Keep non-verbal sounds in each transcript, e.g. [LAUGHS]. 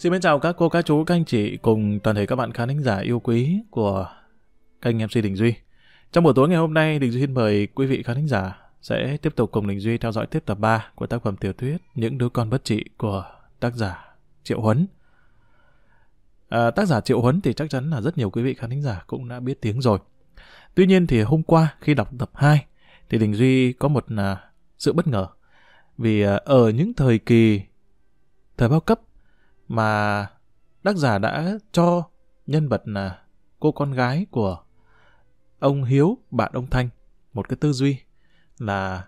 Xin mến chào các cô, các chú, các anh chị cùng toàn thể các bạn khán thính giả yêu quý của kênh MC Đình Duy. Trong buổi tối ngày hôm nay, Đình Duy xin mời quý vị khán thính giả sẽ tiếp tục cùng Đình Duy theo dõi tiếp tập 3 của tác phẩm tiểu thuyết Những đứa con bất trị của tác giả Triệu Huấn. À, tác giả Triệu Huấn thì chắc chắn là rất nhiều quý vị khán thính giả cũng đã biết tiếng rồi. Tuy nhiên thì hôm qua khi đọc tập 2 thì Đình Duy có một à, sự bất ngờ. Vì à, ở những thời kỳ thời bao cấp mà tác giả đã cho nhân vật là cô con gái của ông Hiếu, bạn ông Thanh, một cái tư duy là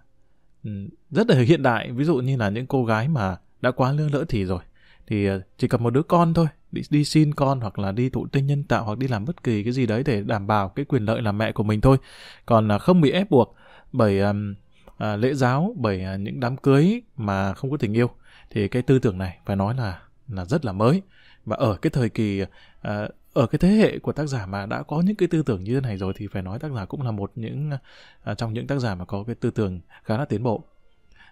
ừ, rất là hiện đại, ví dụ như là những cô gái mà đã quá lương lỡ thì rồi, thì ờ, chỉ cần một đứa con thôi, đi, đi xin con hoặc là đi thụ tinh nhân tạo hoặc đi làm bất kỳ cái gì đấy để đảm bảo cái quyền lợi làm mẹ của mình thôi, còn là không bị ép buộc bởi um, à, lễ giáo, bởi à, những đám cưới mà không có tình yêu, thì cái tư tưởng này phải nói là là rất là mới và ở cái thời kỳ à, ở cái thế hệ của tác giả mà đã có những cái tư tưởng như thế này rồi thì phải nói tác giả cũng là một những à, trong những tác giả mà có cái tư tưởng khá là tiến bộ.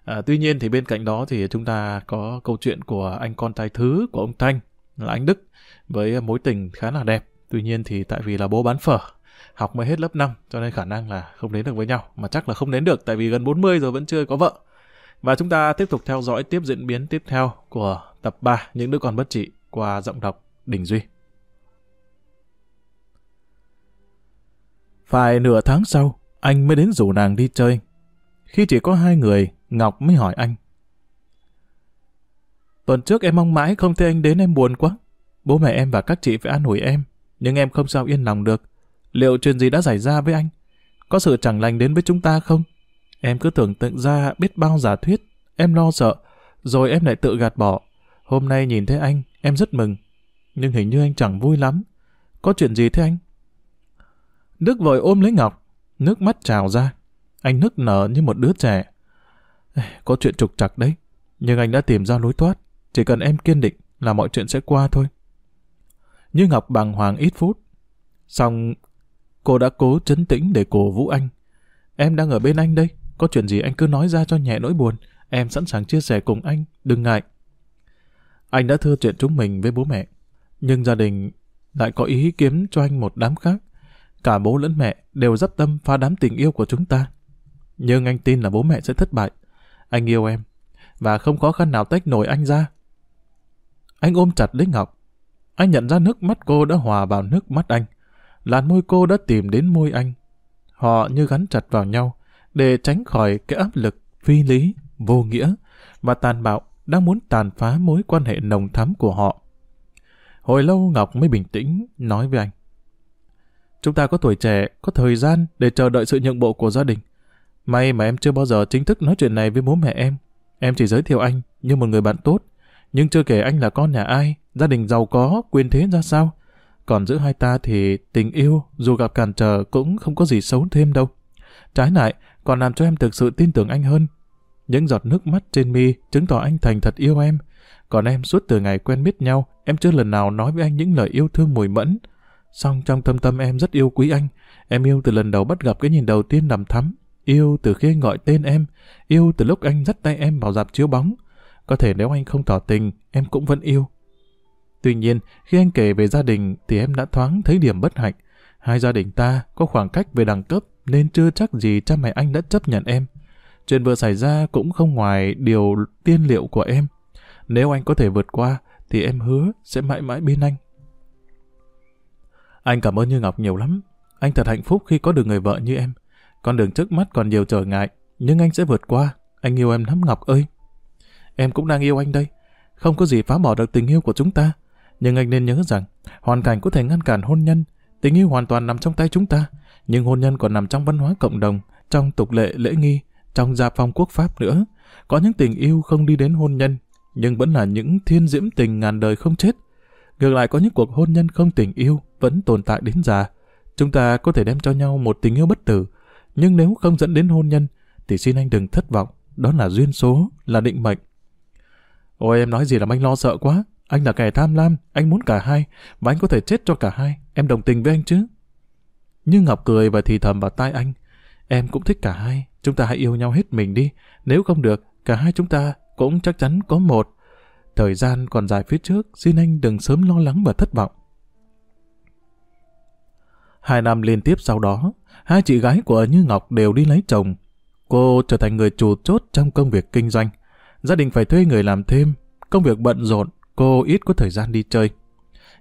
À, tuy nhiên thì bên cạnh đó thì chúng ta có câu chuyện của anh con trai thứ của ông Thanh là anh Đức với mối tình khá là đẹp. Tuy nhiên thì tại vì là bố bán phở học mới hết lớp 5 cho nên khả năng là không đến được với nhau mà chắc là không đến được tại vì gần 40 rồi vẫn chưa có vợ. Và chúng ta tiếp tục theo dõi tiếp diễn biến tiếp theo của tập 3 Những đứa con bất trị qua giọng đọc Đình Duy. Phải nửa tháng sau, anh mới đến rủ nàng đi chơi. Khi chỉ có hai người, Ngọc mới hỏi anh. Tuần trước em mong mãi không thấy anh đến em buồn quá. Bố mẹ em và các chị phải an ủi em, nhưng em không sao yên lòng được. Liệu chuyện gì đã xảy ra với anh? Có sự chẳng lành đến với chúng ta không? Em cứ tưởng tượng ra biết bao giả thuyết, em lo sợ, rồi em lại tự gạt bỏ. Hôm nay nhìn thấy anh, em rất mừng. Nhưng hình như anh chẳng vui lắm. Có chuyện gì thế anh? Đức vội ôm lấy Ngọc, nước mắt trào ra. Anh nức nở như một đứa trẻ. Có chuyện trục trặc đấy, nhưng anh đã tìm ra lối thoát. Chỉ cần em kiên định là mọi chuyện sẽ qua thôi. Như Ngọc bàng hoàng ít phút. Xong, cô đã cố chấn tĩnh để cổ vũ anh. Em đang ở bên anh đây, có chuyện gì anh cứ nói ra cho nhẹ nỗi buồn. Em sẵn sàng chia sẻ cùng anh, đừng ngại. Anh đã thưa chuyện chúng mình với bố mẹ, nhưng gia đình lại có ý kiếm cho anh một đám khác. Cả bố lẫn mẹ đều dấp tâm phá đám tình yêu của chúng ta. Nhưng anh tin là bố mẹ sẽ thất bại. Anh yêu em, và không khó khăn nào tách nổi anh ra. Anh ôm chặt lấy Ngọc. Anh nhận ra nước mắt cô đã hòa vào nước mắt anh. Làn môi cô đã tìm đến môi anh. Họ như gắn chặt vào nhau để tránh khỏi cái áp lực phi lý, vô nghĩa và tàn bạo đang muốn tàn phá mối quan hệ nồng thắm của họ. Hồi lâu Ngọc mới bình tĩnh nói với anh. Chúng ta có tuổi trẻ, có thời gian để chờ đợi sự nhượng bộ của gia đình. May mà em chưa bao giờ chính thức nói chuyện này với bố mẹ em. Em chỉ giới thiệu anh như một người bạn tốt, nhưng chưa kể anh là con nhà ai, gia đình giàu có, quyền thế ra sao. Còn giữa hai ta thì tình yêu, dù gặp cản trở cũng không có gì xấu thêm đâu. Trái lại, còn làm cho em thực sự tin tưởng anh hơn. Những giọt nước mắt trên mi chứng tỏ anh thành thật yêu em. Còn em suốt từ ngày quen biết nhau, em chưa lần nào nói với anh những lời yêu thương mùi mẫn. Song trong tâm tâm em rất yêu quý anh. Em yêu từ lần đầu bắt gặp cái nhìn đầu tiên nằm thắm. Yêu từ khi anh gọi tên em. Yêu từ lúc anh dắt tay em vào dạp chiếu bóng. Có thể nếu anh không tỏ tình, em cũng vẫn yêu. Tuy nhiên, khi anh kể về gia đình thì em đã thoáng thấy điểm bất hạnh. Hai gia đình ta có khoảng cách về đẳng cấp nên chưa chắc gì cha mẹ anh đã chấp nhận em. Chuyện vừa xảy ra cũng không ngoài điều tiên liệu của em. Nếu anh có thể vượt qua, thì em hứa sẽ mãi mãi bên anh. Anh cảm ơn Như Ngọc nhiều lắm. Anh thật hạnh phúc khi có được người vợ như em. Con đường trước mắt còn nhiều trở ngại, nhưng anh sẽ vượt qua. Anh yêu em lắm Ngọc ơi. Em cũng đang yêu anh đây. Không có gì phá bỏ được tình yêu của chúng ta. Nhưng anh nên nhớ rằng, hoàn cảnh có thể ngăn cản hôn nhân. Tình yêu hoàn toàn nằm trong tay chúng ta. Nhưng hôn nhân còn nằm trong văn hóa cộng đồng, trong tục lệ lễ nghi, trong gia phong quốc pháp nữa. Có những tình yêu không đi đến hôn nhân, nhưng vẫn là những thiên diễm tình ngàn đời không chết. Ngược lại có những cuộc hôn nhân không tình yêu vẫn tồn tại đến già. Chúng ta có thể đem cho nhau một tình yêu bất tử, nhưng nếu không dẫn đến hôn nhân, thì xin anh đừng thất vọng. Đó là duyên số, là định mệnh. Ôi em nói gì làm anh lo sợ quá. Anh là kẻ tham lam, anh muốn cả hai, và anh có thể chết cho cả hai. Em đồng tình với anh chứ? Nhưng Ngọc cười và thì thầm vào tai anh. Em cũng thích cả hai, chúng ta hãy yêu nhau hết mình đi. Nếu không được, cả hai chúng ta cũng chắc chắn có một. Thời gian còn dài phía trước, xin anh đừng sớm lo lắng và thất vọng. Hai năm liên tiếp sau đó, hai chị gái của Như Ngọc đều đi lấy chồng. Cô trở thành người chủ chốt trong công việc kinh doanh. Gia đình phải thuê người làm thêm. Công việc bận rộn, cô ít có thời gian đi chơi.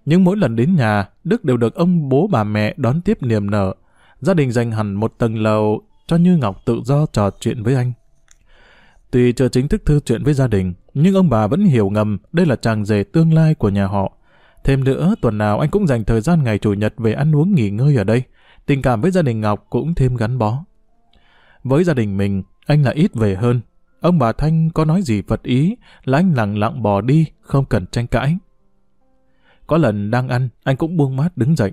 Nhưng mỗi lần đến nhà, Đức đều được ông bố bà mẹ đón tiếp niềm nở. Gia đình dành hẳn một tầng lầu cho Như Ngọc tự do trò chuyện với anh. Tuy chưa chính thức thư chuyện với gia đình, nhưng ông bà vẫn hiểu ngầm đây là chàng rể tương lai của nhà họ. Thêm nữa, tuần nào anh cũng dành thời gian ngày Chủ nhật về ăn uống nghỉ ngơi ở đây. Tình cảm với gia đình Ngọc cũng thêm gắn bó. Với gia đình mình, anh là ít về hơn. Ông bà Thanh có nói gì vật ý là anh lặng lặng bỏ đi, không cần tranh cãi. Có lần đang ăn, anh cũng buông mát đứng dậy.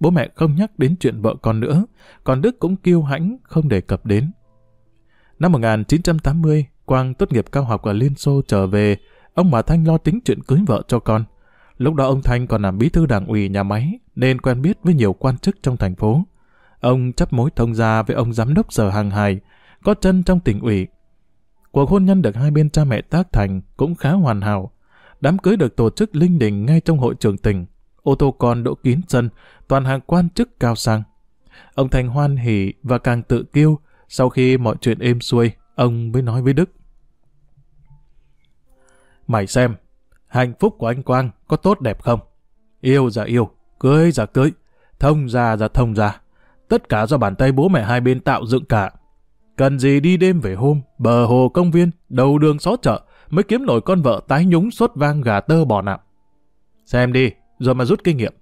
Bố mẹ không nhắc đến chuyện vợ con nữa, còn Đức cũng kiêu hãnh không đề cập đến. Năm 1980, Quang tốt nghiệp cao học ở Liên Xô trở về, ông bà Thanh lo tính chuyện cưới vợ cho con. Lúc đó ông Thanh còn làm bí thư đảng ủy nhà máy, nên quen biết với nhiều quan chức trong thành phố. Ông chấp mối thông gia với ông giám đốc sở hàng hài, có chân trong tỉnh ủy. Cuộc hôn nhân được hai bên cha mẹ tác thành cũng khá hoàn hảo. Đám cưới được tổ chức linh đình ngay trong hội trường tỉnh. Ô tô con đỗ kín sân, toàn hàng quan chức cao sang. Ông Thành hoan hỉ và càng tự kiêu. Sau khi mọi chuyện êm xuôi, ông mới nói với Đức. Mày xem, hạnh phúc của anh Quang có tốt đẹp không? Yêu giả yêu, cưới giả cưới, thông ra giả thông ra. Tất cả do bàn tay bố mẹ hai bên tạo dựng cả. Cần gì đi đêm về hôm, bờ hồ công viên, đầu đường xó chợ, mới kiếm nổi con vợ tái nhúng suốt vang gà tơ bò nạm. Xem đi, rồi mà rút kinh nghiệm.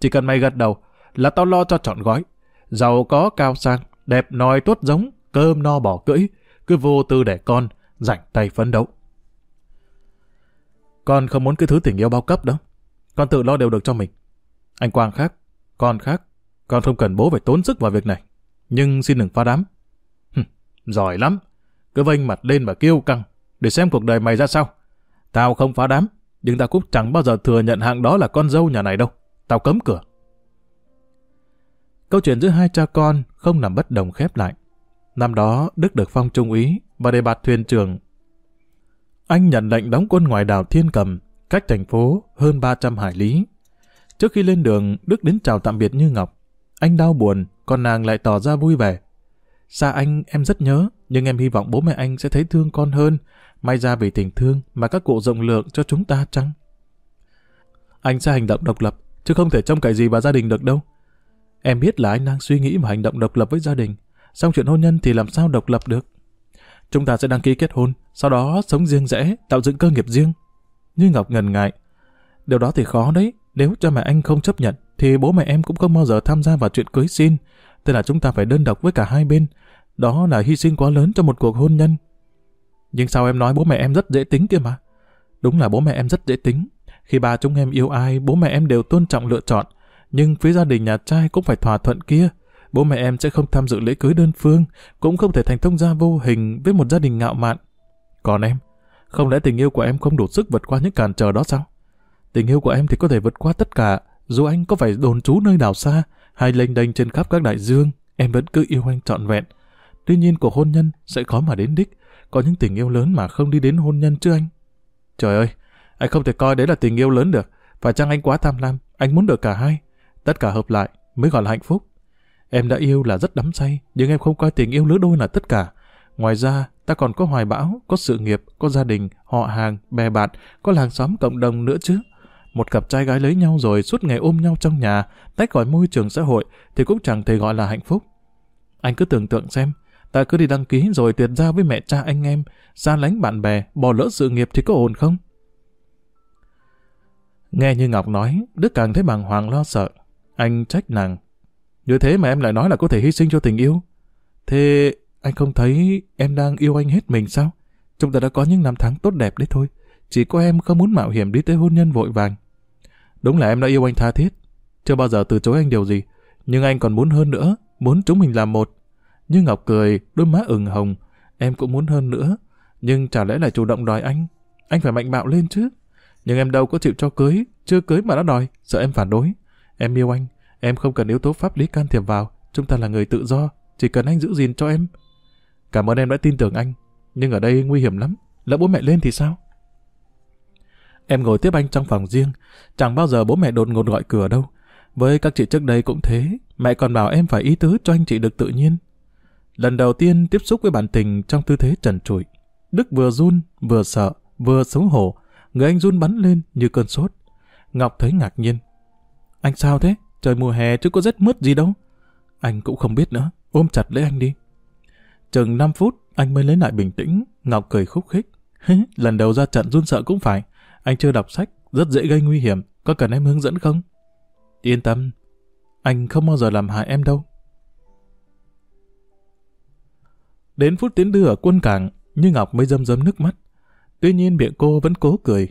Chỉ cần mày gật đầu, là tao lo cho trọn gói. Giàu có cao sang, đẹp nòi tốt giống, cơm no bỏ cưỡi, cứ vô tư để con, rảnh tay phấn đấu. Con không muốn cái thứ tình yêu bao cấp đó. Con tự lo đều được cho mình. Anh Quang khác, con khác. Con không cần bố phải tốn sức vào việc này. Nhưng xin đừng phá đám. Hừm, giỏi lắm. Cứ vênh mặt lên mà kêu căng. Để xem cuộc đời mày ra sao. Tao không phá đám. Nhưng tao cũng chẳng bao giờ thừa nhận hạng đó là con dâu nhà này đâu. Tao cấm cửa. Câu chuyện giữa hai cha con không nằm bất đồng khép lại. Năm đó, Đức được phong trung úy và đề bạt thuyền trưởng anh nhận lệnh đóng quân ngoài đảo Thiên Cầm, cách thành phố hơn 300 hải lý. Trước khi lên đường, Đức đến chào tạm biệt Như Ngọc. Anh đau buồn, còn nàng lại tỏ ra vui vẻ. Xa anh, em rất nhớ, nhưng em hy vọng bố mẹ anh sẽ thấy thương con hơn. May ra vì tình thương mà các cụ rộng lượng cho chúng ta chăng? Anh sẽ hành động độc lập, chứ không thể trông cậy gì vào gia đình được đâu. Em biết là anh đang suy nghĩ mà hành động độc lập với gia đình. Xong chuyện hôn nhân thì làm sao độc lập được? Chúng ta sẽ đăng ký kết hôn, sau đó sống riêng rẽ, tạo dựng cơ nghiệp riêng. Như Ngọc ngần ngại. Điều đó thì khó đấy, nếu cha mẹ anh không chấp nhận, thì bố mẹ em cũng không bao giờ tham gia vào chuyện cưới xin. thế là chúng ta phải đơn độc với cả hai bên. Đó là hy sinh quá lớn cho một cuộc hôn nhân. Nhưng sao em nói bố mẹ em rất dễ tính kia mà? Đúng là bố mẹ em rất dễ tính. Khi ba chúng em yêu ai, bố mẹ em đều tôn trọng lựa chọn. Nhưng phía gia đình nhà trai cũng phải thỏa thuận kia bố mẹ em sẽ không tham dự lễ cưới đơn phương, cũng không thể thành thông gia vô hình với một gia đình ngạo mạn. Còn em, không lẽ tình yêu của em không đủ sức vượt qua những cản trở đó sao? Tình yêu của em thì có thể vượt qua tất cả, dù anh có phải đồn trú nơi nào xa, hay lênh đênh trên khắp các đại dương, em vẫn cứ yêu anh trọn vẹn. Tuy nhiên cuộc hôn nhân sẽ khó mà đến đích, có những tình yêu lớn mà không đi đến hôn nhân chứ anh. Trời ơi, anh không thể coi đấy là tình yêu lớn được, phải chăng anh quá tham lam, anh muốn được cả hai. Tất cả hợp lại mới gọi là hạnh phúc. Em đã yêu là rất đắm say, nhưng em không coi tình yêu lứa đôi là tất cả. Ngoài ra, ta còn có hoài bão, có sự nghiệp, có gia đình, họ hàng, bè bạn, có làng xóm cộng đồng nữa chứ. Một cặp trai gái lấy nhau rồi suốt ngày ôm nhau trong nhà, tách khỏi môi trường xã hội thì cũng chẳng thể gọi là hạnh phúc. Anh cứ tưởng tượng xem, ta cứ đi đăng ký rồi tuyệt giao với mẹ cha anh em, xa lánh bạn bè, bỏ lỡ sự nghiệp thì có ổn không? Nghe như Ngọc nói, Đức càng thấy bàng hoàng lo sợ. Anh trách nàng, như thế mà em lại nói là có thể hy sinh cho tình yêu. Thế anh không thấy em đang yêu anh hết mình sao? Chúng ta đã có những năm tháng tốt đẹp đấy thôi. Chỉ có em không muốn mạo hiểm đi tới hôn nhân vội vàng. Đúng là em đã yêu anh tha thiết. Chưa bao giờ từ chối anh điều gì. Nhưng anh còn muốn hơn nữa. Muốn chúng mình làm một. Như Ngọc cười, đôi má ửng hồng. Em cũng muốn hơn nữa. Nhưng chả lẽ lại chủ động đòi anh? Anh phải mạnh bạo lên chứ. Nhưng em đâu có chịu cho cưới. Chưa cưới mà đã đòi. Sợ em phản đối. Em yêu anh. Em không cần yếu tố pháp lý can thiệp vào, chúng ta là người tự do, chỉ cần anh giữ gìn cho em. Cảm ơn em đã tin tưởng anh, nhưng ở đây nguy hiểm lắm, lỡ bố mẹ lên thì sao? Em ngồi tiếp anh trong phòng riêng, chẳng bao giờ bố mẹ đột ngột gọi cửa đâu. Với các chị trước đây cũng thế, mẹ còn bảo em phải ý tứ cho anh chị được tự nhiên. Lần đầu tiên tiếp xúc với bạn tình trong tư thế trần trụi, Đức vừa run, vừa sợ, vừa xấu hổ, người anh run bắn lên như cơn sốt. Ngọc thấy ngạc nhiên. Anh sao thế? Trời mùa hè chứ có rất mướt gì đâu. Anh cũng không biết nữa, ôm chặt lấy anh đi. Chừng 5 phút, anh mới lấy lại bình tĩnh, Ngọc cười khúc khích. Lần đầu ra trận run sợ cũng phải. Anh chưa đọc sách, rất dễ gây nguy hiểm, có cần em hướng dẫn không? Yên tâm, anh không bao giờ làm hại em đâu. Đến phút tiến đưa ở quân cảng, Như Ngọc mới dâm dâm nước mắt. Tuy nhiên miệng cô vẫn cố cười.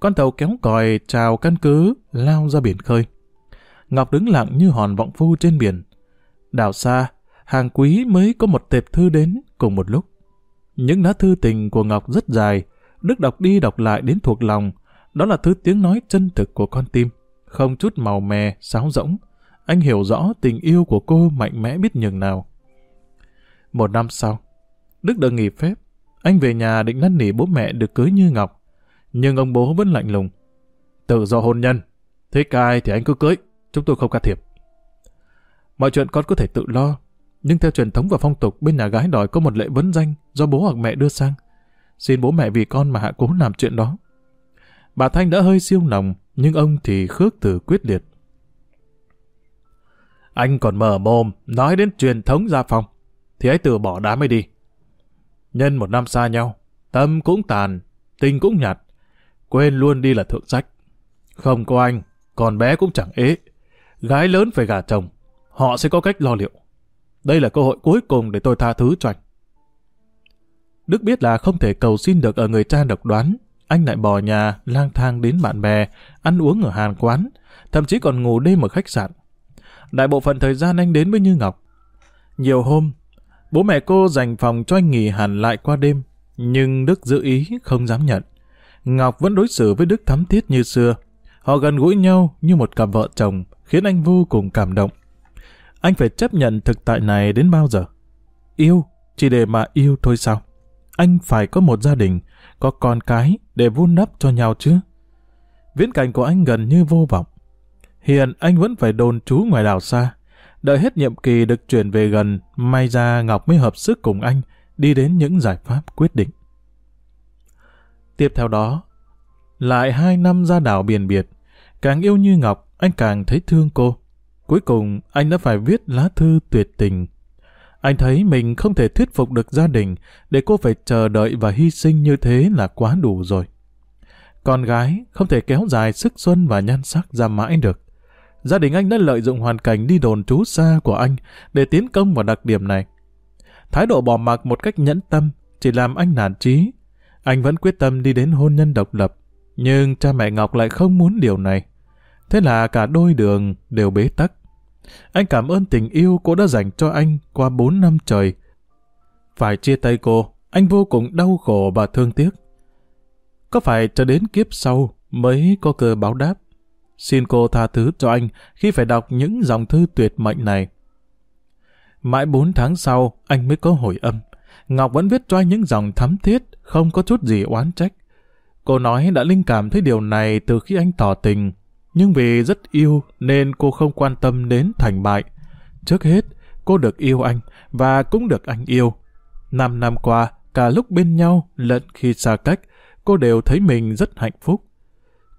Con tàu kéo còi chào căn cứ, lao ra biển khơi. Ngọc đứng lặng như hòn vọng phu trên biển. Đảo xa, hàng quý mới có một tệp thư đến cùng một lúc. Những lá thư tình của Ngọc rất dài, Đức đọc đi đọc lại đến thuộc lòng. Đó là thứ tiếng nói chân thực của con tim, không chút màu mè, sáo rỗng. Anh hiểu rõ tình yêu của cô mạnh mẽ biết nhường nào. Một năm sau, Đức được nghỉ phép. Anh về nhà định năn nỉ bố mẹ được cưới như Ngọc. Nhưng ông bố vẫn lạnh lùng. Tự do hôn nhân. Thế cai thì anh cứ cưới. Chúng tôi không can thiệp. Mọi chuyện con có thể tự lo. Nhưng theo truyền thống và phong tục, bên nhà gái đòi có một lễ vấn danh do bố hoặc mẹ đưa sang. Xin bố mẹ vì con mà hạ cố làm chuyện đó. Bà Thanh đã hơi siêu lòng, nhưng ông thì khước từ quyết liệt. Anh còn mở mồm, nói đến truyền thống gia phong, thì hãy từ bỏ đá mới đi. Nhân một năm xa nhau, tâm cũng tàn, tình cũng nhạt, quên luôn đi là thượng sách. Không có anh, còn bé cũng chẳng ế. Gái lớn phải gả chồng, họ sẽ có cách lo liệu. Đây là cơ hội cuối cùng để tôi tha thứ cho anh. Đức biết là không thể cầu xin được ở người cha độc đoán. Anh lại bỏ nhà, lang thang đến bạn bè, ăn uống ở hàng quán, thậm chí còn ngủ đêm ở khách sạn. Đại bộ phận thời gian anh đến với Như Ngọc. Nhiều hôm, bố mẹ cô dành phòng cho anh nghỉ hẳn lại qua đêm, nhưng Đức giữ ý không dám nhận. Ngọc vẫn đối xử với Đức thắm thiết như xưa. Họ gần gũi nhau như một cặp vợ chồng, khiến anh vô cùng cảm động. Anh phải chấp nhận thực tại này đến bao giờ? Yêu, chỉ để mà yêu thôi sao? Anh phải có một gia đình, có con cái để vun đắp cho nhau chứ. Viễn cảnh của anh gần như vô vọng. Hiện anh vẫn phải đồn trú ngoài đảo xa. Đợi hết nhiệm kỳ được chuyển về gần, may ra Ngọc mới hợp sức cùng anh đi đến những giải pháp quyết định. Tiếp theo đó, lại hai năm ra đảo biển biệt, càng yêu như Ngọc, anh càng thấy thương cô. Cuối cùng, anh đã phải viết lá thư tuyệt tình. Anh thấy mình không thể thuyết phục được gia đình để cô phải chờ đợi và hy sinh như thế là quá đủ rồi. Con gái không thể kéo dài sức xuân và nhan sắc ra mãi được. Gia đình anh đã lợi dụng hoàn cảnh đi đồn trú xa của anh để tiến công vào đặc điểm này. Thái độ bỏ mặc một cách nhẫn tâm chỉ làm anh nản trí. Anh vẫn quyết tâm đi đến hôn nhân độc lập, nhưng cha mẹ Ngọc lại không muốn điều này. Thế là cả đôi đường đều bế tắc. Anh cảm ơn tình yêu cô đã dành cho anh qua 4 năm trời. Phải chia tay cô, anh vô cùng đau khổ và thương tiếc. Có phải cho đến kiếp sau mới có cơ báo đáp? Xin cô tha thứ cho anh khi phải đọc những dòng thư tuyệt mệnh này. Mãi 4 tháng sau, anh mới có hồi âm. Ngọc vẫn viết cho anh những dòng thắm thiết, không có chút gì oán trách. Cô nói đã linh cảm thấy điều này từ khi anh tỏ tình, nhưng vì rất yêu nên cô không quan tâm đến thành bại. Trước hết, cô được yêu anh và cũng được anh yêu. Năm năm qua, cả lúc bên nhau lẫn khi xa cách, cô đều thấy mình rất hạnh phúc.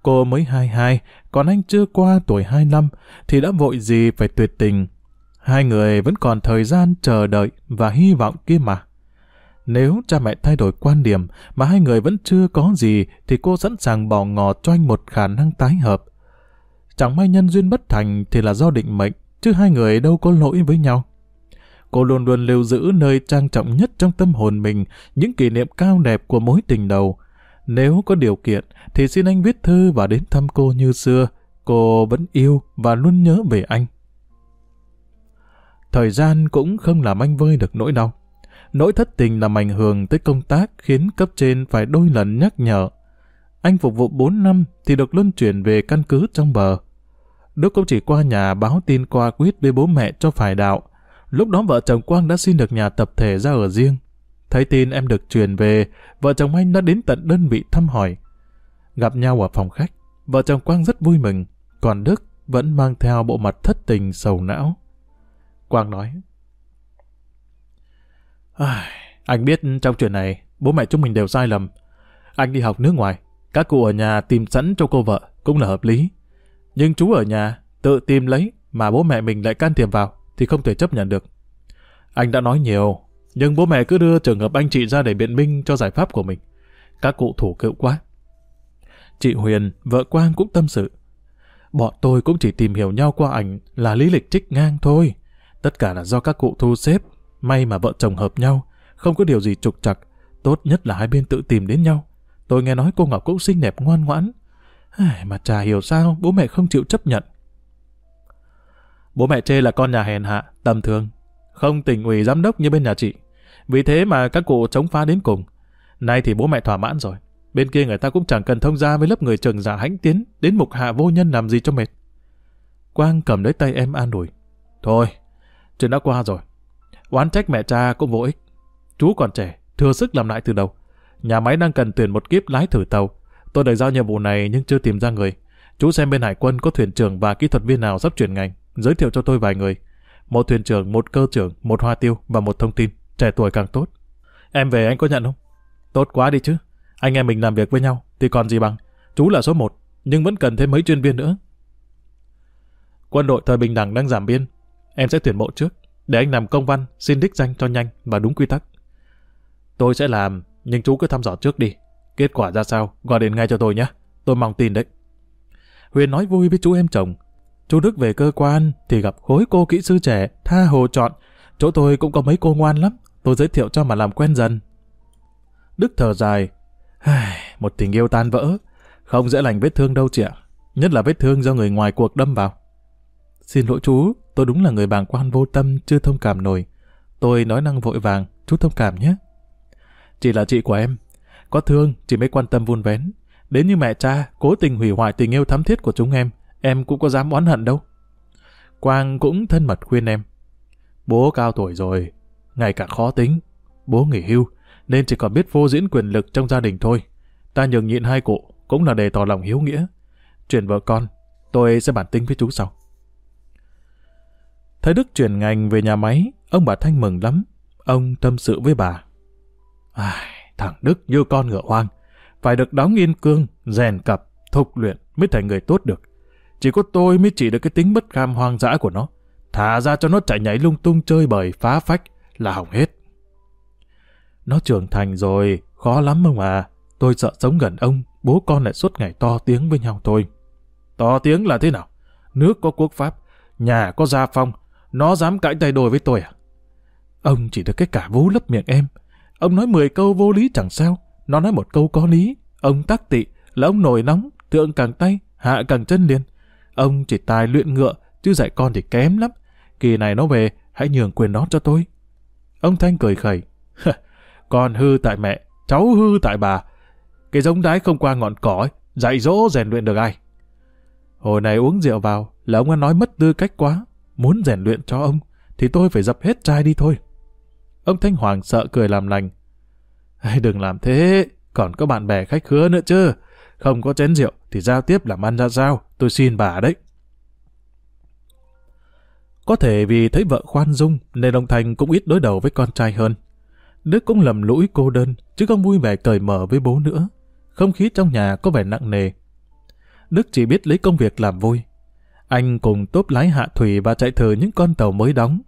Cô mới 22, còn anh chưa qua tuổi 25 thì đã vội gì phải tuyệt tình. Hai người vẫn còn thời gian chờ đợi và hy vọng kia mà. Nếu cha mẹ thay đổi quan điểm mà hai người vẫn chưa có gì thì cô sẵn sàng bỏ ngỏ cho anh một khả năng tái hợp. Chẳng may nhân duyên bất thành thì là do định mệnh, chứ hai người đâu có lỗi với nhau. Cô luôn luôn lưu giữ nơi trang trọng nhất trong tâm hồn mình những kỷ niệm cao đẹp của mối tình đầu. Nếu có điều kiện, thì xin anh viết thư và đến thăm cô như xưa. Cô vẫn yêu và luôn nhớ về anh. Thời gian cũng không làm anh vơi được nỗi đau. Nỗi thất tình làm ảnh hưởng tới công tác khiến cấp trên phải đôi lần nhắc nhở. Anh phục vụ 4 năm thì được luân chuyển về căn cứ trong bờ. Đức cũng chỉ qua nhà báo tin qua quyết với bố mẹ cho phải đạo. Lúc đó vợ chồng Quang đã xin được nhà tập thể ra ở riêng. Thấy tin em được truyền về, vợ chồng anh đã đến tận đơn vị thăm hỏi. gặp nhau ở phòng khách. Vợ chồng Quang rất vui mừng, còn Đức vẫn mang theo bộ mặt thất tình sầu não. Quang nói, Anh biết trong chuyện này, bố mẹ chúng mình đều sai lầm. Anh đi học nước ngoài, các cụ ở nhà tìm sẵn cho cô vợ cũng là hợp lý. Nhưng chú ở nhà tự tìm lấy mà bố mẹ mình lại can thiệp vào thì không thể chấp nhận được. Anh đã nói nhiều, nhưng bố mẹ cứ đưa trường hợp anh chị ra để biện minh cho giải pháp của mình. Các cụ thủ cựu quá. Chị Huyền, vợ Quang cũng tâm sự. Bọn tôi cũng chỉ tìm hiểu nhau qua ảnh là lý lịch trích ngang thôi. Tất cả là do các cụ thu xếp. May mà vợ chồng hợp nhau, không có điều gì trục trặc. Tốt nhất là hai bên tự tìm đến nhau. Tôi nghe nói cô Ngọc cũng xinh đẹp ngoan ngoãn. Mà chả hiểu sao bố mẹ không chịu chấp nhận. Bố mẹ chê là con nhà hèn hạ, tầm thường. Không tỉnh ủy giám đốc như bên nhà chị. Vì thế mà các cụ chống phá đến cùng. Nay thì bố mẹ thỏa mãn rồi. Bên kia người ta cũng chẳng cần thông gia với lớp người trường giả hãnh tiến đến mục hạ vô nhân làm gì cho mệt. Quang cầm lấy tay em an ủi. Thôi, chuyện đã qua rồi. Oán trách mẹ cha cũng vô ích. Chú còn trẻ, thừa sức làm lại từ đầu. Nhà máy đang cần tuyển một kiếp lái thử tàu. Tôi được giao nhiệm vụ này nhưng chưa tìm ra người. Chú xem bên hải quân có thuyền trưởng và kỹ thuật viên nào sắp chuyển ngành. Giới thiệu cho tôi vài người. Một thuyền trưởng, một cơ trưởng, một hoa tiêu và một thông tin. Trẻ tuổi càng tốt. Em về anh có nhận không? Tốt quá đi chứ. Anh em mình làm việc với nhau thì còn gì bằng. Chú là số một, nhưng vẫn cần thêm mấy chuyên viên nữa. Quân đội thời bình đẳng đang giảm biên. Em sẽ tuyển mộ trước, để anh làm công văn, xin đích danh cho nhanh và đúng quy tắc. Tôi sẽ làm, nhưng chú cứ thăm dò trước đi. Kết quả ra sao, gọi điện ngay cho tôi nhé. Tôi mong tin đấy. Huyền nói vui với chú em chồng. Chú Đức về cơ quan thì gặp khối cô kỹ sư trẻ, tha hồ chọn. Chỗ tôi cũng có mấy cô ngoan lắm. Tôi giới thiệu cho mà làm quen dần. Đức thở dài. Một tình yêu tan vỡ. Không dễ lành vết thương đâu chị ạ. Nhất là vết thương do người ngoài cuộc đâm vào. Xin lỗi chú, tôi đúng là người bàng quan vô tâm, chưa thông cảm nổi. Tôi nói năng vội vàng, chú thông cảm nhé. Chỉ là chị của em. Có thương, chỉ mới quan tâm vun vén. Đến như mẹ cha, cố tình hủy hoại tình yêu thắm thiết của chúng em, em cũng có dám oán hận đâu. Quang cũng thân mật khuyên em. Bố cao tuổi rồi, ngày càng khó tính. Bố nghỉ hưu, nên chỉ còn biết vô diễn quyền lực trong gia đình thôi. Ta nhường nhịn hai cụ, cũng là để tỏ lòng hiếu nghĩa. Chuyện vợ con, tôi sẽ bản tính với chú sau. Thấy Đức chuyển ngành về nhà máy, ông bà Thanh mừng lắm. Ông tâm sự với bà. À, thằng Đức như con ngựa hoang, phải được đóng yên cương, rèn cặp, thục luyện mới thành người tốt được. Chỉ có tôi mới chỉ được cái tính bất kham hoang dã của nó. Thả ra cho nó chạy nhảy lung tung chơi bời phá phách là hỏng hết. Nó trưởng thành rồi, khó lắm ông à. Tôi sợ sống gần ông, bố con lại suốt ngày to tiếng với nhau thôi. To tiếng là thế nào? Nước có quốc pháp, nhà có gia phong, nó dám cãi tay đôi với tôi à? Ông chỉ được cái cả vú lấp miệng em. Ông nói 10 câu vô lý chẳng sao, nó nói một câu có lý. Ông tắc tị là ông nổi nóng, thượng càng tay, hạ càng chân liền. Ông chỉ tài luyện ngựa, chứ dạy con thì kém lắm. Kỳ này nó về, hãy nhường quyền nó cho tôi. Ông Thanh cười khẩy. con hư tại mẹ, cháu hư tại bà. Cái giống đái không qua ngọn cỏ ấy, dạy dỗ rèn luyện được ai. Hồi này uống rượu vào là ông đã nói mất tư cách quá. Muốn rèn luyện cho ông thì tôi phải dập hết chai đi thôi. Ông Thanh Hoàng sợ cười làm lành. Đừng làm thế, còn có bạn bè khách khứa nữa chứ. Không có chén rượu thì giao tiếp làm ăn ra sao, tôi xin bà đấy. Có thể vì thấy vợ khoan dung nên ông Thành cũng ít đối đầu với con trai hơn. Đức cũng lầm lũi cô đơn, chứ không vui vẻ cởi mở với bố nữa. Không khí trong nhà có vẻ nặng nề. Đức chỉ biết lấy công việc làm vui. Anh cùng tốp lái hạ thủy và chạy thử những con tàu mới đóng.